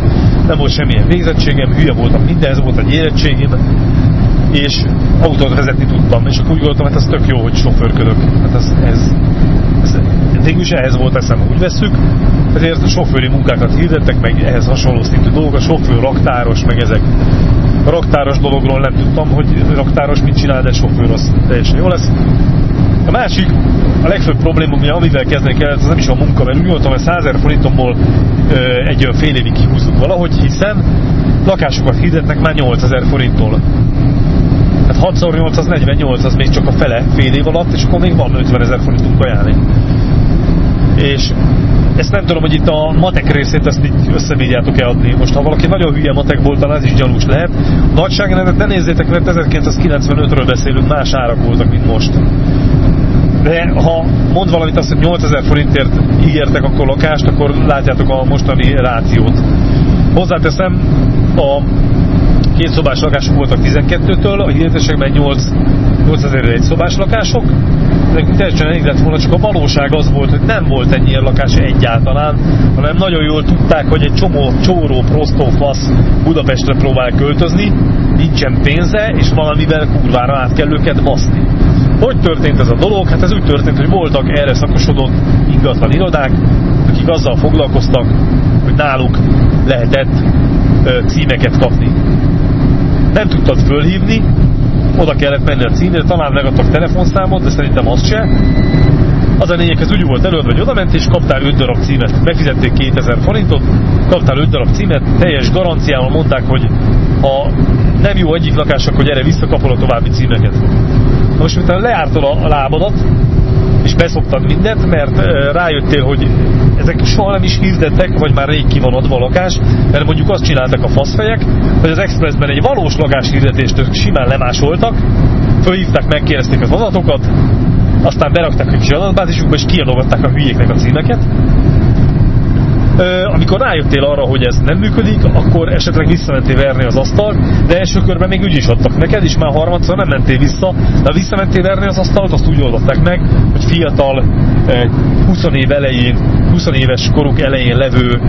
Nem volt semmilyen végzettségem, hülye voltam mindenhez, volt egy érettségim, és autót vezetni tudtam, és akkor úgy gondoltam, hát ez tök jó, hogy sofőrködök. Hát ez, ez, végülis ehhez volt eszem, úgy veszük, ezért a sofőri munkákat hirdettek, meg ehhez hasonló szintű dolgok, a sofőr raktáros, meg ezek. A raktáros dologról nem tudtam, hogy raktáros mit csinál, de sofőr az teljesen jó lesz. A másik, a legfőbb probléma, amivel kezdeni kellett, az nem is a munka, mert úgy gondoltam, hogy 100 ezer forintomból egy olyan fél évig kihúzzuk valahogy, hiszen lakásokat hirdetnek már 8000 forinttól. Hát 6x8 az 48, az még csak a fele fél év alatt, és akkor még van 50 ezer forintunk ajánlni. És ezt nem tudom, hogy itt a matek részét ezt így összebírjátok-e adni. Most ha valaki nagyon hülye matek volt, talán ez is gyanús lehet. Nagyságrendet ne nézzétek, mert 1995-ről beszélünk, más árak voltak, mint most. De ha mond valamit azt, hogy 8000 forintért ígértek akkor lakást, akkor látjátok a mostani rációt. Hozzáteszem, a két szobás lakások voltak 12-től, a hirdetésekben 8, 8000 egy szobás lakások, nekünk teljesen elég lett volna, csak a valóság az volt, hogy nem volt ennyi ilyen lakás egyáltalán, hanem nagyon jól tudták, hogy egy csomó csóró, prostó, fasz Budapestre próbál költözni, nincsen pénze, és valamivel kurvára át kell őket baszni. Hogy történt ez a dolog? Hát ez úgy történt, hogy voltak erre szakosodott ingatlan irodák, akik azzal foglalkoztak, hogy náluk lehetett ö, címeket kapni. Nem tudtad fölhívni, oda kellett menni a címre, talán megadtak telefonszámot, de szerintem az se. Az a lényeg, ez úgy volt előadva, hogy oda ment és kaptál 5 darab címet. Megfizették 2000 forintot, kaptál 5 darab címet, teljes garanciával mondták, hogy ha nem jó egyik lakás, akkor gyere vissza, kapol a további címeket. Most miután leártol a lábadat, és beszoktad mindent, mert rájöttél, hogy ezek soha nem is hirdettek, vagy már rég ki van adva a lakás, mert mondjuk azt csináltak a faszfejek, hogy az Expressben egy valós lakás hirdetést simán lemásoltak, fölhívták, megkérdezték az adatokat, aztán berakták a kis adatbázisukba, és kiadogatták a hülyéknek a címeket. Amikor rájöttél arra, hogy ez nem működik, akkor esetleg visszamentél verni az asztalt, de első körben még úgy is adtak neked, és már harmadszor nem mentél vissza, de visszamentél verni az asztalt, azt úgy oldották meg, hogy fiatal, 20 év elején, 20 éves koruk elején levő,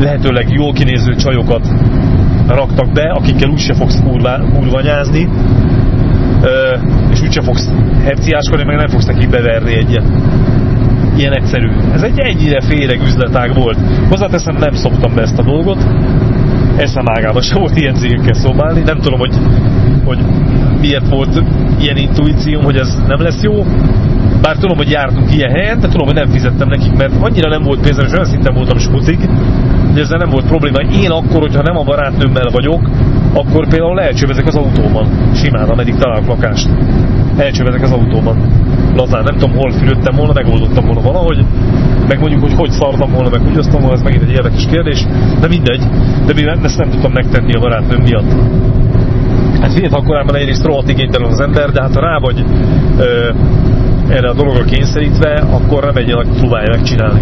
lehetőleg jól kinéző csajokat raktak be, akikkel úgyse fogsz kurva, kurvanyázni, és úgyse fogsz herciáskodni, meg nem fogsz neki beverni egyet. Ilyen egyszerű. Ez egy egyre féreg üzletág volt. Hozzáteszem, nem szoktam be ezt a dolgot. Eszem ágában sem volt ilyen cégekkel szobálni. Nem tudom, hogy, hogy miért volt ilyen intuícióm, hogy ez nem lesz jó. Bár tudom, hogy jártunk ilyen helyen, de tudom, hogy nem fizettem nekik, mert annyira nem volt pénzem, és olyan szinten voltam smutik, hogy ezzel nem volt probléma. Én akkor, hogyha nem a barátnőmmel vagyok, akkor például elcsövezek az autóban. Simán, ameddig találok lakást. Elcsövezek az autóban. Lazán, nem tudom, hol fürödtem volna, megoldottam volna valahogy. Meg mondjuk, hogy hogy szartam volna, meg úgy osztam volna, ez megint egy érdekes kérdés. De mindegy. De mivel ezt nem tudtam megtenni a barátnőm miatt. Hát fiatal korában egyrészt rohadt igénytelen az ember, de hát ha rá vagy ö, erre a dologra kényszerítve, akkor nem egy olyan próbálja megcsinálni.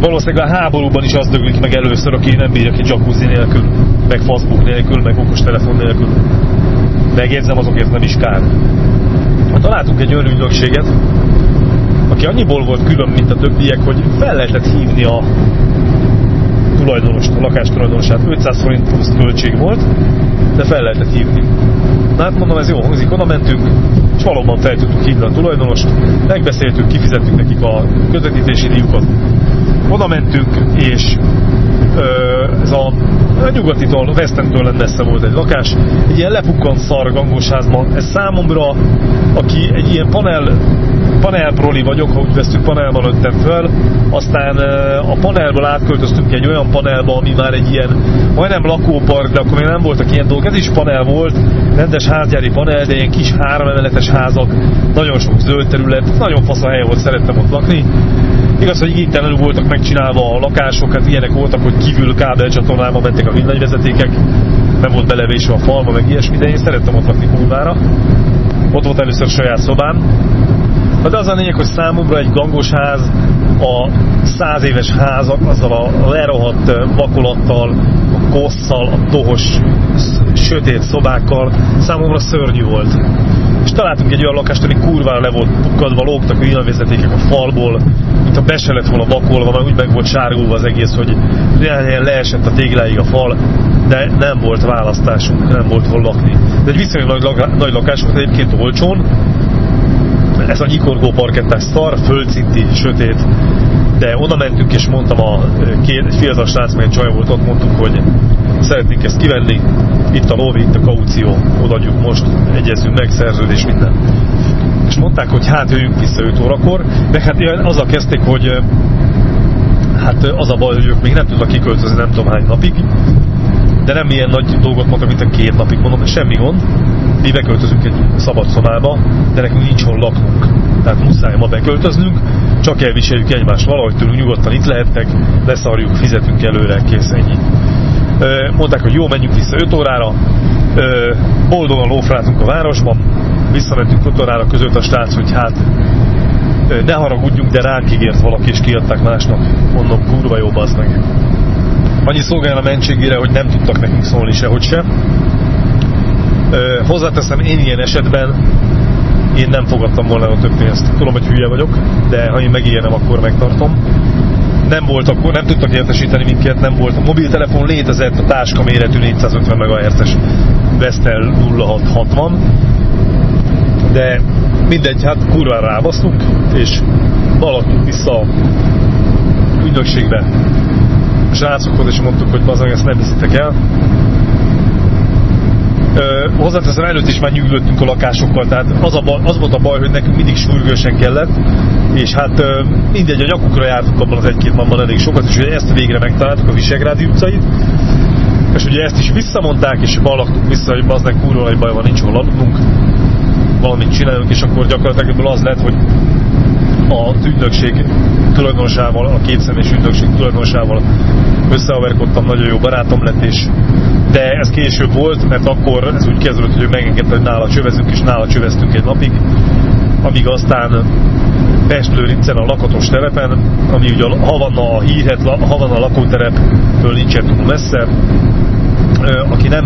Valószínűleg a háborúban is az döglik meg először, aki nem bírja ki jacuzzi nélkül, meg Facebook nélkül, meg okos telefon nélkül. Megjegyzem, azokért nem is kár. Találtunk egy olyan ügynökséget, aki annyiból volt külön, mint a többiek, hogy fel lehetett hívni a tulajdonost, a lakás tulajdonosát. 500 forint plusz költség volt, de fel lehetett hívni. Na hát mondom, ez jó hangzik, oda mentünk, és valóban fel tudtuk hívni a tulajdonost, megbeszéltük, kifizettük nekik a közvetítési díjukat. Oda mentünk, és ez a, a nyugatitól, Westentől lenne messze volt egy lakás, egy ilyen lepukkant szar gangósházban. Ez számomra, aki egy ilyen panel panelproli vagyok, ha úgy vesztük, panelban nőttem föl, aztán a panelből átköltöztünk egy olyan panelba, ami már egy ilyen majdnem lakópark, de akkor még nem voltak ilyen dolgok. Ez is panel volt, rendes házgyári panel, de ilyen kis háromemeletes házak, nagyon sok zöld terület, nagyon fasz a hely volt, szerettem ott lakni. Igaz, hogy igénytelenül voltak megcsinálva a lakások, hát ilyenek voltak, hogy kívül kábelcsatornába mentek a villanyvezetékek, nem volt belevésve a falma, meg ilyesmi, de én szerettem ott lakni kurvára. Ott volt először saját szobám, de az a lényeg, hogy számomra egy gangos ház, a száz éves házak, azzal a lerohadt vakolattal, a kosszal, a dohos, sötét szobákkal, számomra szörnyű volt. És találtunk egy olyan lakást, ami kurvára le volt pukkadva, lógtak villanyvezetékek a falból, mint a be se lett volna vakolva, mert úgy meg volt sárgulva az egész, hogy néhány leesett a tégláig a fal, de nem volt választásunk, nem volt hol lakni. De egy viszonylag nagy, nagy lakás volt egyébként olcsón, ez a nyikorgó parkettás szar, földszinti, sötét, de oda mentünk és mondtam a két, fiatal srác, meg csaj volt ott, mondtuk, hogy szeretnénk ezt kivenni, itt a lóvi, itt a kaució, odaadjuk most, egyezünk meg, szerződés, minden. És mondták, hogy hát jöjjünk vissza 5 órakor, de hát azzal kezdték, hogy hát az a baj, hogy ők még nem tudnak kiköltözni nem tudom hány napig, de nem ilyen nagy dolgot mondtak, mint a két napig mondom, semmi gond. Mi beköltözünk egy szabad szobába, de nekünk nincs hol laknunk. Tehát muszáj ma beköltöznünk, csak elviseljük egymást valahogy tőlünk, nyugodtan itt lehettek, leszarjuk, fizetünk előre, kész ennyi. Mondták, hogy jó, menjünk vissza 5 órára, boldogan lófráltunk a városban, visszamentünk 5 órára között a stác, hogy hát ne haragudjunk, de ránk ígért valaki, és kiadták másnak. Mondom, kurva jó, bazd meg. Annyi szolgál a mentségére, hogy nem tudtak nekünk szólni sehogy se. hozzáteszem, én ilyen esetben én nem fogadtam volna a pénzt. Tudom, hogy hülye vagyok, de ha én megígérem, akkor megtartom. Nem volt akkor, nem tudtak értesíteni minket, nem volt. A mobiltelefon létezett a táska méretű 450 MHz-es Vestel 0660, de mindegy, hát kurvára rábasztunk, és valakunk vissza a ügynökségbe srácokhoz is mondtuk, hogy bazag, ezt nem hiszitek el. Hozzáteszem, előtt is már nyűglöttünk a lakásokkal, tehát az, a baj, az volt a baj, hogy nekünk mindig sürgősen kellett, és hát ö, mindegy, a nyakukra jártunk abban az egy-két napban elég sokat, és ugye ezt végre megtaláltuk a Visegrádi utcait, és ugye ezt is visszamondták, és ballaktuk vissza, hogy az kurva egy baj van, nincs hol laknunk, valamit csináljunk, és akkor gyakorlatilag ebből az lett, hogy az ügynökség tulajdonosával, a kétszemélyes ügynökség tulajdonosával összeaverkodtam, nagyon jó barátom lett, és de ez később volt, mert akkor ez úgy kezdődött, hogy megengedte, hogy nála csövezünk, és nála csöveztünk egy napig, amíg aztán Pestlőrincen a lakatos telepen, ami ugye a Havana, a hírhet Havana lakótereptől nincsen túl messze, aki nem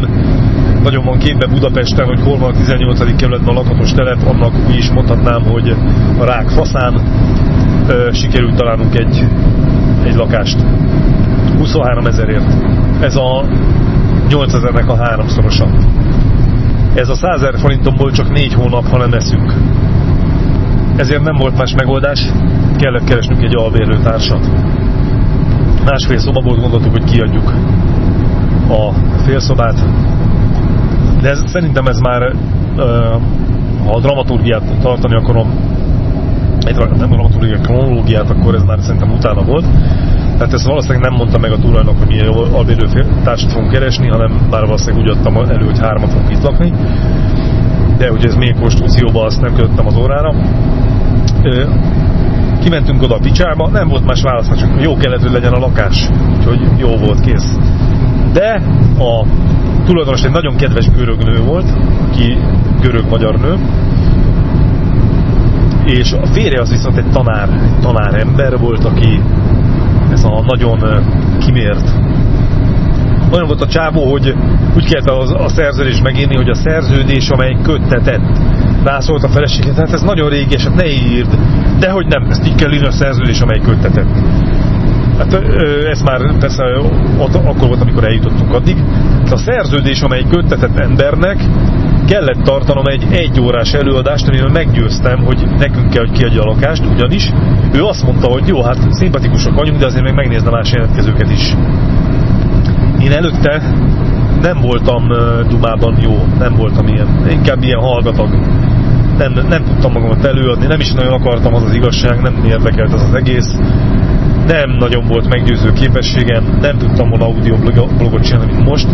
nagyon van képbe Budapesten, hogy hol van a 18. kerületben a lakatos telep, annak úgy is mondhatnám, hogy a rák faszán sikerült találnunk egy, egy lakást. 23 ezerért. Ez a 8000-nek a háromszorosa. Ez a 100 ezer forintomból csak 4 hónap, ha nem eszünk. Ezért nem volt más megoldás, kellett keresnünk egy alvérő társat. Másfél szobaból gondoltuk, hogy kiadjuk a félszobát, de ez, szerintem ez már, ha a dramaturgiát tartani akarom, nem dramaturgiát, kronológiát, akkor ez már szerintem utána volt. Tehát ezt valószínűleg nem mondta meg a tulajnak, hogy milyen albérő társat fogunk keresni, hanem már valószínűleg úgy adtam elő, hogy hármat fogunk itt lakni. De ugye ez még konstrukcióba, azt nem kötöttem az órára. Kimentünk oda a picsába, nem volt más válasz, csak jó kellett, hogy legyen a lakás. Úgyhogy jó volt, kész. De a tulajdonos egy nagyon kedves görög nő volt, ki görög-magyar nő, és a férje az viszont egy tanár, egy tanár ember volt, aki ez a nagyon kimért olyan volt a csávó, hogy úgy kellett a, a szerződés megírni, hogy a szerződés, amely köttetett. Rászólt a feleséget, hát ez nagyon régi, és hát ne írd. De hogy nem, ezt így kell írni a szerződés, amely köttetett. Hát ez már persze ott, akkor volt, amikor eljutottunk addig. A szerződés, amely köttetett embernek kellett tartanom egy egyórás előadást, amivel meggyőztem, hogy nekünk kell, hogy kiadja a lakást, ugyanis ő azt mondta, hogy jó, hát szimpatikusak vagyunk, de azért még megnézne más jelentkezőket is. Én előtte nem voltam Dumában jó, nem voltam ilyen, inkább ilyen hallgatag. Nem, nem tudtam magamat előadni, nem is nagyon akartam az az igazság, nem érdekelt az az egész nem nagyon volt meggyőző képességem, nem tudtam volna audio blogot csinálni, mint most.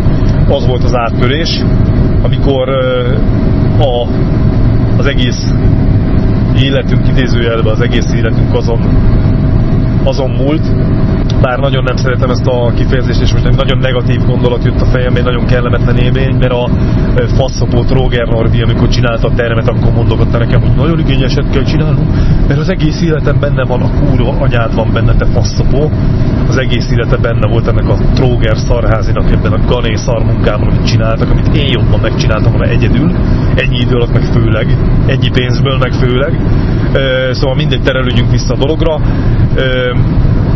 Az volt az áttörés, amikor a, az egész életünk idézőjelben, az egész életünk azon, azon múlt, bár nagyon nem szeretem ezt a kifejezést, és most egy nagyon negatív gondolat jött a fejembe, egy nagyon kellemetlen élmény, mert a faszapót Roger Norbi, amikor csinálta a termet, akkor mondogatta nekem, hogy nagyon igényeset kell csinálnunk, mert az egész életem benne van, a kurva anyád van benne, te faszapó. Az egész élete benne volt ennek a Tróger szarházinak ebben a gané szar munkában, amit csináltak, amit én jobban megcsináltam volna egyedül, ennyi idő alatt meg főleg, ennyi pénzből meg főleg. Szóval mindegy terelődjünk vissza a dologra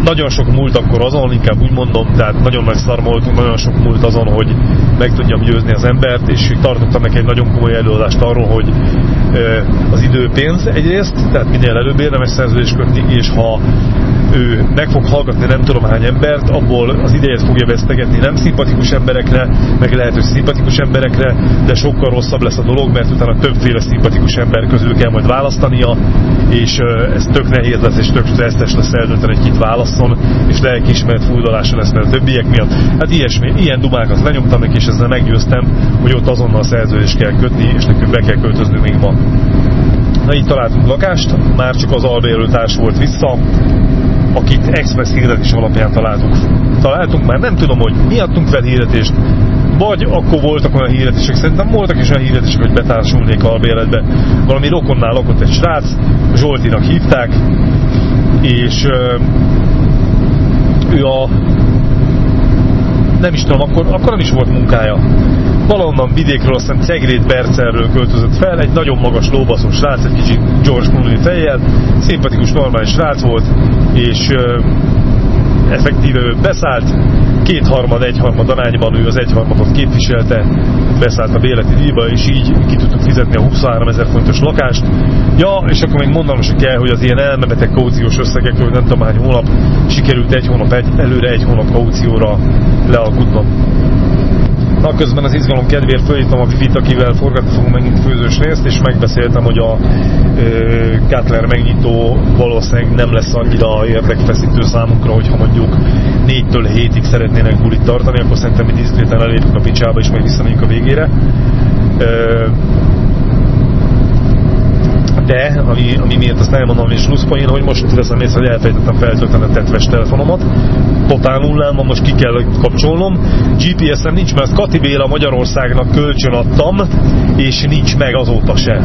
nagyon sok múlt akkor azon, inkább úgy mondom, tehát nagyon nagy szar voltunk, nagyon sok múlt azon, hogy meg tudjam győzni az embert, és tartottam neki egy nagyon komoly előadást arról, hogy az idő pénz egyrészt, tehát minél előbb érdemes szerződést kötni, és ha ő meg fog hallgatni nem tudom hány embert, abból az idejét fogja vesztegetni nem szimpatikus emberekre, meg lehet, hogy szimpatikus emberekre, de sokkal rosszabb lesz a dolog, mert utána többféle szimpatikus ember közül kell majd választania, és ez tök nehéz lesz, és tök stresszes lesz eldönteni, hogy kit válasszon, és lelkiismeret fújdalása lesz, mert a többiek miatt. Hát ilyesmi, ilyen dumákat lenyomtam neki, és ezzel meggyőztem, hogy ott azonnal szerződést kell kötni, és nekünk be kell költözni még ma. Na így találtunk lakást, már csak az albérőtárs volt vissza, akit express hirdetés alapján találtunk. Találtunk már, nem tudom, hogy miattunk fel hirdetést, vagy akkor voltak olyan hirdetések, szerintem voltak is olyan hirdetések, hogy betársulnék albéletbe. Valami rokonnál lakott egy srác, Zsoltinak hívták, és ő a nem is tudom, akkor, akkor nem is volt munkája. Valonnan vidékről, azt hiszem Cegrét Bercerről költözött fel, egy nagyon magas lóbaszó srác, egy kicsit George Clooney fejjel, szimpatikus, normális srác volt, és effektíve beszállt, kétharmad, egyharmad arányban ő az egyharmadot képviselte, beszállt a béleti díjba, és így ki tudtuk fizetni a 23 ezer fontos lakást. Ja, és akkor még mondanom se kell, hogy az ilyen elmebeteg kauciós összegekről nem tudom hány hónap, sikerült egy hónap egy, előre egy hónap kaucióra lealkutnom. Na, közben az izgalom kedvéért fölhívtam a Vivit, akivel forgatni fogunk megint főzős részt, és megbeszéltem, hogy a ö, Cutler megnyitó valószínűleg nem lesz annyira érdekfeszítő számunkra, hogyha mondjuk 4-től 7-ig szeretnének bulit tartani, akkor szerintem mi diszkréten elépünk a picsába, és meg visszamegyünk a végére. Ö, de, ami, ami miért azt nem mondom, és slusszpoén, hogy most veszem észre, hogy elfejtettem feltölteni a tetves telefonomat. Totál nullán van, most ki kell kapcsolnom. GPS-em nincs, mert Kati Béla Magyarországnak kölcsön adtam, és nincs meg azóta se.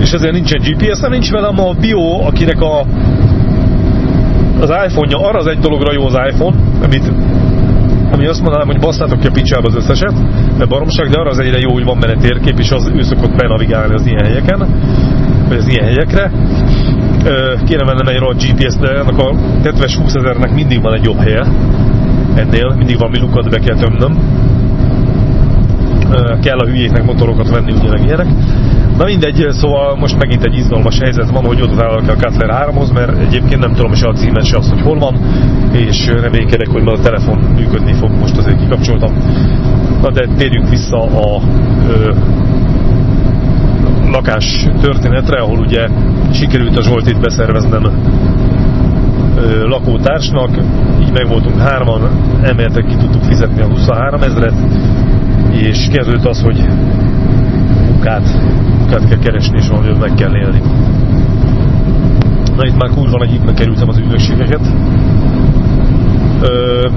És ezért nincsen GPS-em, nincs velem a Bio, akinek a az iPhone-ja, arra az egy dologra jó az iPhone, amit ami azt mondanám, hogy basszátok ki a picsába az összeset, mert baromság, de arra az egyre jó, hogy van benne térkép, és az ő szokott benavigálni az ilyen helyeken, vagy az ilyen helyekre. Kéne mennem egy rohadt GPS, de ennek a tetves 20 ezernek mindig van egy jobb helye ennél, mindig van mi lukat be kell tömnöm. Kell a hülyéknek motorokat venni, ugye meg ilyenek. Na mindegy, szóval most megint egy izgalmas helyzet van, hogy oda állok a Cutler 3-hoz, mert egyébként nem tudom se a címet, se azt, hogy hol van, és reménykedek, hogy majd a telefon működni fog, most azért kikapcsoltam. Na de térjünk vissza a ö, lakás történetre, ahol ugye sikerült a Zsoltit beszerveznem ö, lakótársnak, így meg voltunk hárman, emeltek ki tudtuk fizetni a 23 ezeret, és kezdődött az, hogy munkát, munkát kell keresni, és valami meg kell élni. Na itt már kurva nagy hitbe kerültem az ügynökségeket. Ö,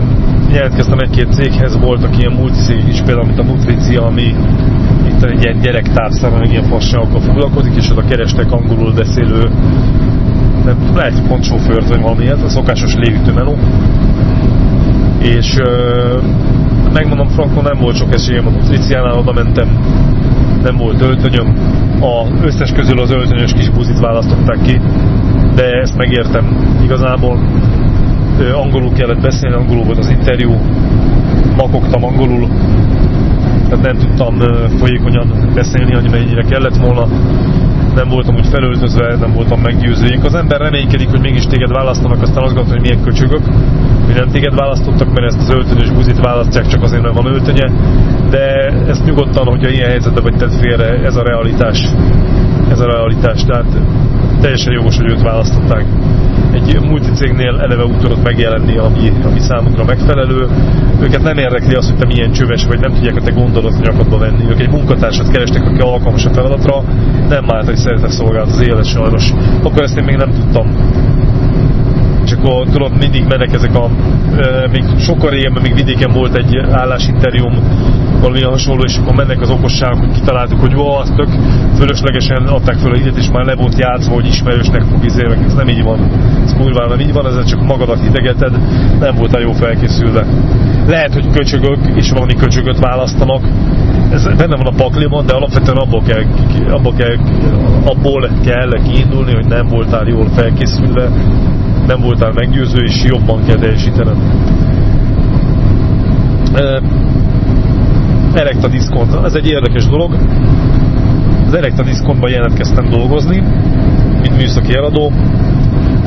jelentkeztem egy-két céghez, voltak ilyen multicégek is, például mint a Nutricia, ami itt egy ilyen gyerektávszám, meg ilyen fasságokkal foglalkozik, és oda kerestek angolul beszélő nem, lehet, hogy pont sofőrt, vagy valamiért, a szokásos légütő meló. És ö, megmondom frankon, nem volt sok esélyem a Nutriciánál, oda mentem nem volt öltönyöm. A összes közül az öltönyös kis buzit választották ki, de ezt megértem igazából. Angolul kellett beszélni, angolul volt az interjú, makogtam angolul, tehát nem tudtam folyékonyan beszélni, amennyire kellett volna nem voltam úgy felöltözve, nem voltam meggyőzőjük. Az ember reménykedik, hogy mégis téged választanak, aztán azt gondolja, hogy milyen köcsögök, hogy nem téged választottak, mert ezt az öltönyös buzit választják csak azért, mert van öltönye, de ezt nyugodtan, hogyha ilyen helyzetben vagy tett félre, ez a realitás. Ez a realitás, tehát teljesen jogos, hogy őt választották egy multicégnél eleve úgy tudod megjelenni, ami, ami számukra megfelelő. Őket nem érdekli az, hogy te milyen csöves vagy, nem tudják a te gondolat nyakadba venni. Ők egy munkatársat kerestek, aki alkalmas a feladatra, nem állt, hogy szeretett szolgálat az élet sajnos. Akkor ezt én még nem tudtam és akkor tudod, mindig mennek ezek a, e, még sokkal régebben, még vidéken volt egy állásinterjúm, valami hasonló, és akkor mennek az okosságok, hogy kitaláltuk, hogy jó, azt tök fölöslegesen adták föl a hidet, és már le volt játszva, hogy ismerősnek fog izélni, ez nem így van. Ez kurván nem így van, ez csak magadat idegeted, nem voltál jó felkészülve. Lehet, hogy köcsögök, és valami köcsögöt választanak, ez benne van a pakliban, de alapvetően abból kell, abból kell, abból kell kiindulni, hogy nem voltál jól felkészülve, nem voltál meggyőző, és jobban kell teljesítened. Electa Discount, ez egy érdekes dolog. Az Electa Discountban jelentkeztem dolgozni, mint műszaki eladó.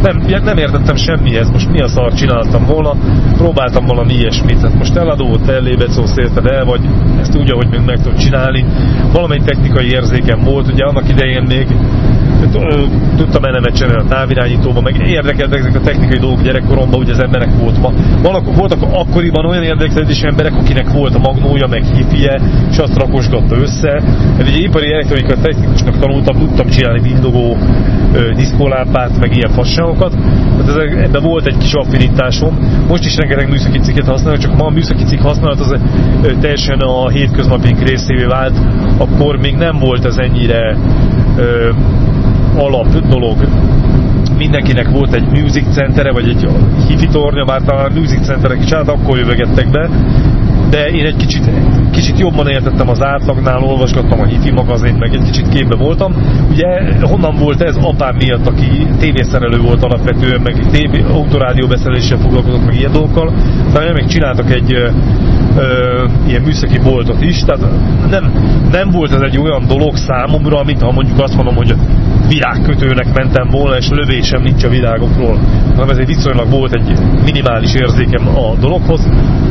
Nem, nem értettem semmihez, most mi a szar csináltam volna, próbáltam valami ilyesmit, hát most eladó, te ellébecósz érted el, vagy ezt úgy, ahogy még meg tudom csinálni. Valamely technikai érzékem volt, ugye annak idején még tudtam elemet csinálni a távirányítóban, meg érdekeltek ezek a technikai dolgok gyerekkoromban, ugye az emberek volt ma. Vannak, voltak akkoriban olyan érdeklődési emberek, akinek volt a magnója, meg hifie, és azt rakosgatta össze. Mert ugye ipari elektronika technikusnak tanultam, tudtam csinálni villogó diszkólámpát, meg ilyen fasságokat. Tehát ebben volt egy kis affinitásom. Most is rengeteg műszaki cikket használok, csak ma a műszaki cikk használat az teljesen a hétköznapink részévé vált. Akkor még nem volt ez ennyire alap dolog. Mindenkinek volt egy music centere, vagy egy hifi tornya, már talán music centerek is át akkor jövegettek be, de én egy kicsit, kicsit jobban értettem az átlagnál, olvasgattam a hifi magazint, meg egy kicsit képbe voltam. Ugye honnan volt ez? Apám miatt, aki tévészerelő volt alapvetően, meg tévé, autorádió beszéléssel foglalkozott, meg ilyen dolgokkal. Talán meg csináltak egy ö, ilyen műszaki boltot is, tehát nem, nem volt ez egy olyan dolog számomra, amit ha mondjuk azt mondom, hogy virágkötőnek mentem volna, és lövésem nincs a virágokról, hanem ezért viszonylag volt egy minimális érzékem a dologhoz,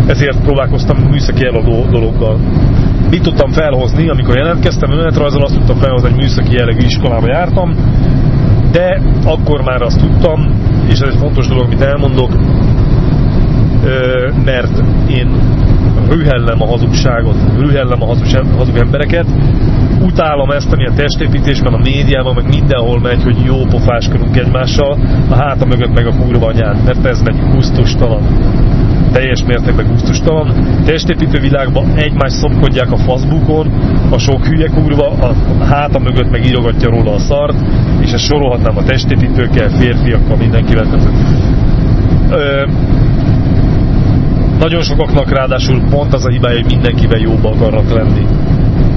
ezért próbálkoztam műszaki eladó dologgal. Mit tudtam felhozni, amikor jelentkeztem önéletrajzol, azt tudtam felhozni, hogy műszaki jellegű iskolába jártam, de akkor már azt tudtam, és ez egy fontos dolog, amit elmondok, mert én rühellem a hazugságot, rühellem a hazug, embereket, utálom ezt, ami a testépítésben, a médiában, meg mindenhol megy, hogy jó pofáskodunk egymással, a háta mögött meg a kurva anyán, mert ez megy gusztustalan teljes mértékben gusztustalan. Testépítő világban egymás szopkodják a Facebookon, a sok hülye kurva, a háta mögött meg írogatja róla a szart, és ezt sorolhatnám a testépítőkkel, férfiakkal, mindenkivel. Ö, nagyon sokaknak ráadásul pont az a hibája, hogy mindenkivel jóba akarnak lenni.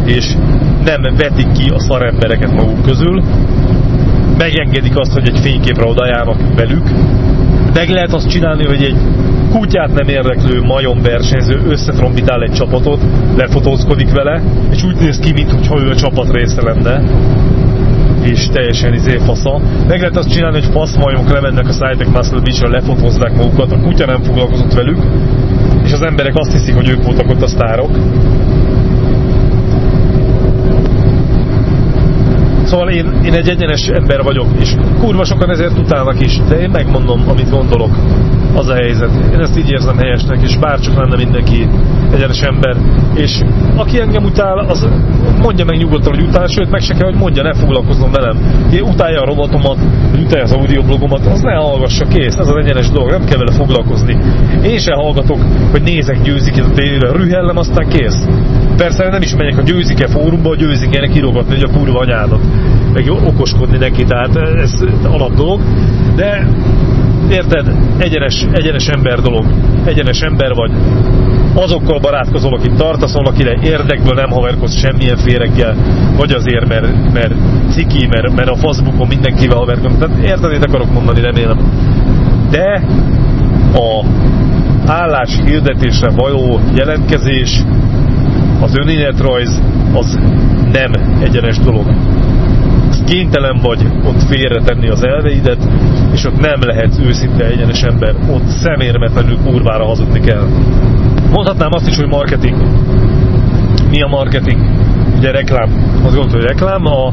És nem vetik ki a szarembereket maguk közül, megengedik azt, hogy egy fényképre odajárnak velük, meg lehet azt csinálni, hogy egy kutyát nem érdeklő majom versenyző összetrombitál egy csapatot, lefotózkodik vele, és úgy néz ki, mintha ő a csapat része lenne. És teljesen izé fasza. Meg lehet azt csinálni, hogy faszmajmok lemennek a Scientech Muscle Beach-ra, lefotózzák magukat, a kutya nem foglalkozott velük, az emberek azt hiszik, hogy ők voltak ott a sztárok. Szóval én, én egy egyenes ember vagyok, és kurva sokan ezért utálnak is, de én megmondom, amit gondolok az a helyzet. Én ezt így érzem helyesnek, és bárcsak lenne mindenki egyenes ember. És aki engem utál, az mondja meg nyugodtan, hogy utál, sőt meg se kell, hogy mondja, ne foglalkozom velem. Én utálja a robotomat, hogy utálja az audioblogomat, az ne hallgassa, kész, ez az egyenes dolog, nem kell vele foglalkozni. Én se hallgatok, hogy nézek győzik a tévére, rühellem, aztán kész. Persze nem is megyek a győzike fórumba, a győzingenek írogatni, hogy a kurva anyádat, meg okoskodni neki, tehát ez alap dolog. De érted, egyenes, egyenes ember dolog, egyenes ember vagy, azokkal barátkozol, akit tartasz, akire érdekből nem haverkodsz semmilyen féreggel, vagy azért, mert, mert ciki, mert, mert a Facebookon mindenkivel haverkodsz, tehát érted, én akarok mondani, remélem. De a állás hirdetésre való jelentkezés, az önéletrajz, az nem egyenes dolog kénytelen vagy ott félretenni az elveidet, és ott nem lehetsz őszinte egyenes ember, ott szemérmetlenül kurvára hazudni kell. Mondhatnám azt is, hogy marketing. Mi a marketing? Ugye reklám. Azt gondolom, hogy reklám. A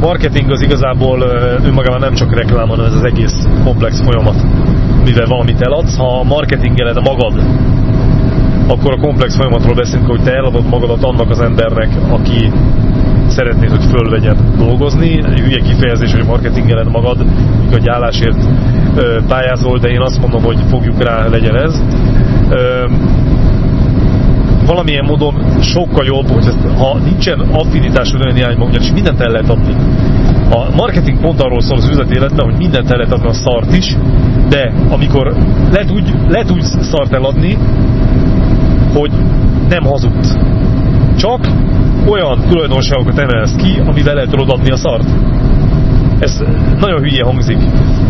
marketing az igazából önmagában nem csak reklám, hanem ez az egész komplex folyamat, mivel valamit eladsz. Ha marketingeled magad, akkor a komplex folyamatról beszélünk, hogy te eladod magadat annak az embernek, aki szeretnéd, hogy fölvegyen dolgozni. Egy hülye kifejezés, hogy marketingeled magad, míg a gyállásért pályázol, de én azt mondom, hogy fogjuk rá, legyen ez. Valamilyen módon sokkal jobb, hogy ezt, ha nincsen affinitás olyan irányba, ugyanis mindent el lehet adni. A marketing pont arról szól az üzleti életben, hogy mindent el lehet adni a szart is, de amikor lehet úgy, lehet úgy szart eladni, hogy nem hazudsz. Csak olyan tulajdonságokat emelsz ki, amivel lehet tudod adni a szart. Ez nagyon hülye hangzik,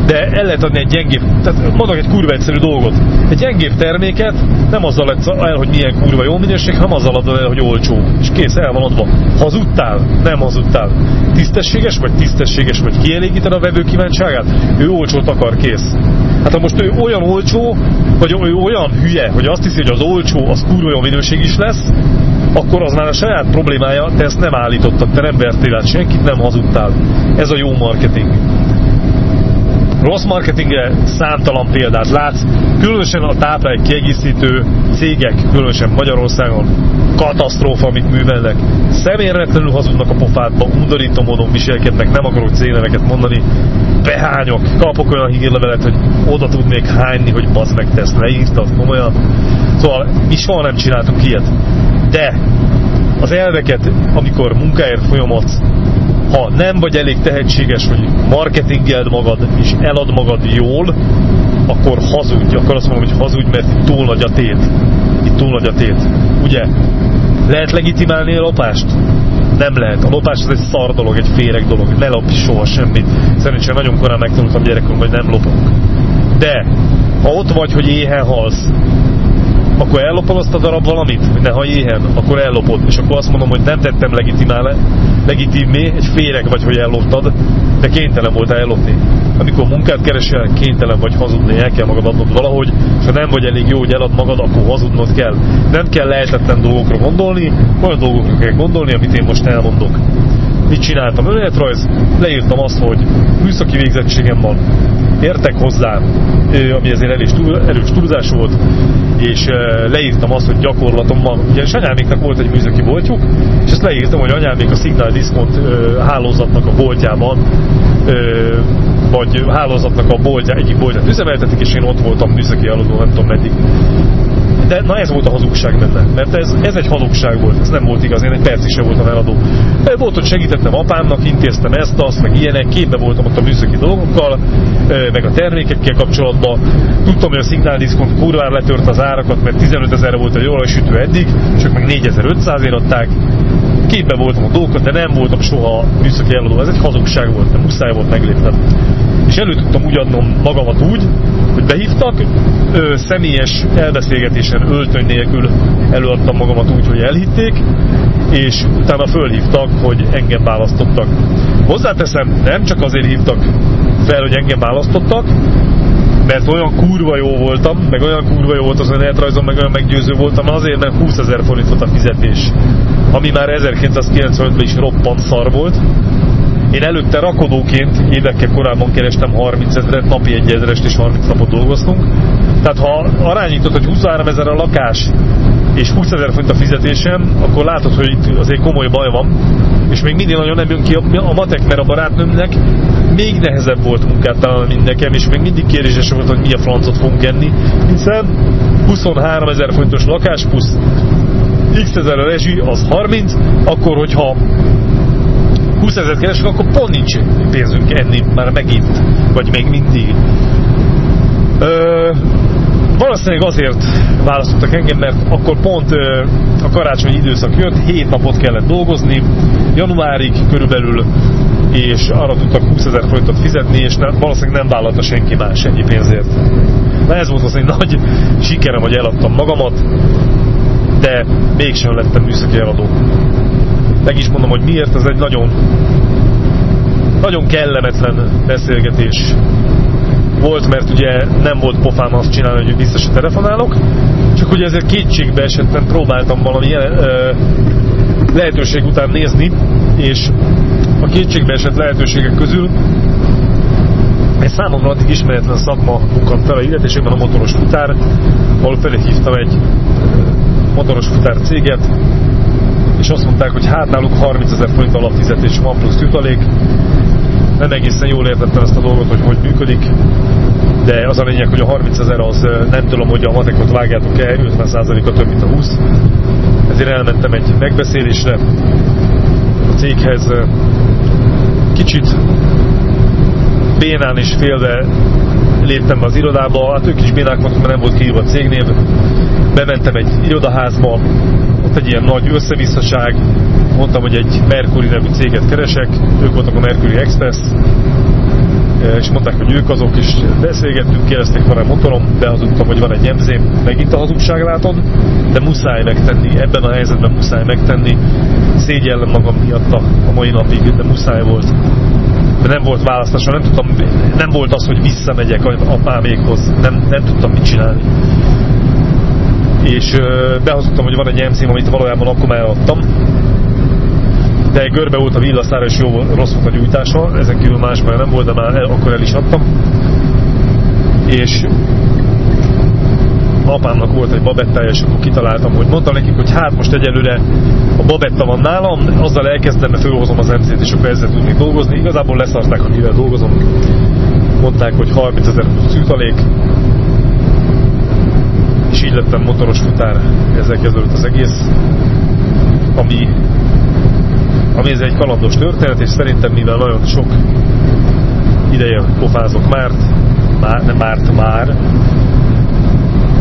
de el lehet adni egy gyengébb, tehát mondok egy kurva egyszerű dolgot. Egy gyengébb terméket nem azzal lett el, hogy milyen kurva jó minőség, hanem azzal adod el, hogy olcsó. És kész, el van adva. Hazudtál? Nem hazudtál. Tisztességes vagy tisztességes vagy kielégíted a vevő kívánságát? Ő olcsót akar, kész. Hát ha most ő olyan olcsó, vagy ő olyan hülye, hogy azt hiszi, hogy az olcsó az kurva jó minőség is lesz, akkor az már a saját problémája, te ezt nem állítottad, te nem vertél át senkit, nem hazudtál. Ez a jó marketing. Rossz marketingre számtalan példát látsz, különösen a táplálék kiegészítő cégek, különösen Magyarországon, katasztrófa, amit művelnek. Szemérretlenül hazudnak a pofádba, undorító módon viselkednek, nem akarok cégneveket mondani, behányok, kapok olyan hírlevelet, hogy oda tudnék hányni, hogy bazd meg, te ezt leírtad komolyan. Szóval mi soha nem csináltunk ilyet. De az elveket, amikor munkáért folyamatsz, ha nem vagy elég tehetséges, hogy marketingeld magad és elad magad jól, akkor hazudj. Akkor azt mondom, hogy hazudj, mert itt túl nagy a tét. Itt túl nagy a tét. Ugye? Lehet legitimálni a lopást? Nem lehet. A lopás az egy szar dolog, egy féreg dolog. Ne lopj soha semmit. Szerintem nagyon korán megtanultam gyerekünk, hogy nem lopok. De, ha ott vagy, hogy éhen halsz, akkor ellopod azt a darab valamit, hogy ne éhen, akkor ellopod, és akkor azt mondom, hogy nem tettem legitimálni, legitimé, egy féreg vagy, hogy elloptad, de kénytelen voltál ellopni. Amikor munkát keresel, kénytelen vagy hazudni, el kell magad adnod valahogy, és ha nem vagy elég jó, hogy elad magad, akkor hazudnod kell. Nem kell lehetetlen dolgokra gondolni, olyan dolgokra kell gondolni, amit én most elmondok. Mit csináltam önéletrajz, leírtam azt, hogy műszaki végzettségem van, értek hozzá, ami ezért elég erős túlzás volt, és leírtam azt, hogy gyakorlatom van. Ugye anyáméknak volt egy műszaki boltjuk, és ezt leírtam, hogy anyámék a Signal Discount hálózatnak a boltjában vagy hálózatnak a boltja, egyik boltját üzemeltetik, és én ott voltam műszaki eladó, nem tudom meddig. De na ez volt a hazugság benne, mert ez, ez egy hazugság volt, ez nem volt igaz, én egy percig sem voltam eladó. Volt, hogy segítettem apámnak, intéztem ezt, azt, meg ilyenek, képbe voltam ott a műszaki dolgokkal, meg a termékekkel kapcsolatban. Tudtam, hogy a szignáldiszkont kurvára letört az árakat, mert 15 ezer volt a olajsütő eddig, csak meg 4500 ért adták. Képbe voltam a dolgokat, de nem voltam soha műszaki eladó. Ez egy hazugság volt, de muszáj volt meglépnem és elő tudtam úgy adnom magamat úgy, hogy behívtak, ö, személyes elbeszélgetésen öltöny nélkül előadtam magamat úgy, hogy elhitték, és utána fölhívtak, hogy engem választottak. Hozzáteszem, nem csak azért hívtak fel, hogy engem választottak, mert olyan kurva jó voltam, meg olyan kurva jó volt az önéletrajzom, meg olyan meggyőző voltam, azért mert 20 ezer forint volt a fizetés, ami már 1995-ben is roppant szar volt, én előtte rakodóként évekkel korábban kerestem 30 ezeret, napi egy ezerest és 30 napot dolgoztunk. Tehát ha arányított, hogy 23 ezer a lakás és 20 ezer font a fizetésem, akkor látod, hogy itt azért komoly baj van. És még mindig nagyon nem jön ki a matek, mert a barátnőmnek még nehezebb volt munkát találni, mint nekem, és még mindig kérdéses volt, hogy mi a francot fogunk enni, hiszen 23 ezer fontos lakás plusz x ezer a rezsi, az 30, akkor hogyha 20 ezeret keresünk, akkor pont nincs pénzünk enni, már megint, vagy még mindig. Ö, valószínűleg azért választottak engem, mert akkor pont a karácsonyi időszak jött, 7 napot kellett dolgozni, januárig körülbelül, és arra tudtak 20 ezer forintot fizetni, és nem, valószínűleg nem vállalta senki más ennyi pénzért. Na ez volt az egy nagy sikerem, hogy eladtam magamat, de mégsem lettem műszaki eladó meg is mondom, hogy miért, ez egy nagyon nagyon kellemetlen beszélgetés volt, mert ugye nem volt pofám azt csinálni, hogy biztos a telefonálok, csak ugye ezért kétségbe esettem, próbáltam valami ö, lehetőség után nézni, és a kétségbe esett lehetőségek közül egy számomra addig ismeretlen szakma bukant fel a illetésében a motoros futár, ahol felhívtam egy motoros futár céget, és azt mondták, hogy hát náluk 30 ezer forint alapfizetés van plusz jutalék. Nem egészen jól értettem ezt a dolgot, hogy hogy működik, de az a lényeg, hogy a 30 ezer az nem tudom, hogy a matekot vágjátok-e, 50%-a több, mint a 20. Ezért elmentem egy megbeszélésre a céghez. Kicsit bénán és félve léptem be az irodába, hát ők is bénák voltak, mert nem volt kiírva a cégnév. Bementem egy irodaházba, ott egy ilyen nagy összevisszaság, mondtam, hogy egy Mercury nevű céget keresek, ők voltak a Mercury Express, és mondták, hogy ők azok, és beszélgettünk, kérdezték, van-e motorom, behazudtam, hogy van egy emzém, megint a hazugság látod, de muszáj megtenni, ebben a helyzetben muszáj megtenni, szégyellem magam miatt a mai napig, de muszáj volt. De nem volt választás, nem tudtam, nem volt az, hogy visszamegyek apámékhoz, nem, nem tudtam mit csinálni. És behozottam, hogy van egy MC, amit valójában akkor már de görbe volt a villaszára, és jó, rossz volt a gyújtása, ezen kívül más már nem volt, de már el, akkor el is adtam. És apámnak volt egy babettája, és akkor kitaláltam, hogy mondtam nekik, hogy hát most egyelőre a babetta van nálam, azzal elkezdem, mert fölhozom az MC-t, és akkor ezzel tudnék dolgozni. Igazából leszarták, akivel dolgozom. Mondták, hogy 30 ezer szűtalék, és így lettem motoros futár, ezzel kezdődött az egész, ami, ami ez egy kalandos történet, és szerintem mivel nagyon sok ideje pofázok már, már nem márt már,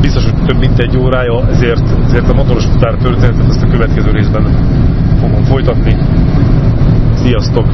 biztos, hogy több mint egy órája, ezért, ezért a motoros futár történetet ezt a következő részben fogom folytatni. Sziasztok!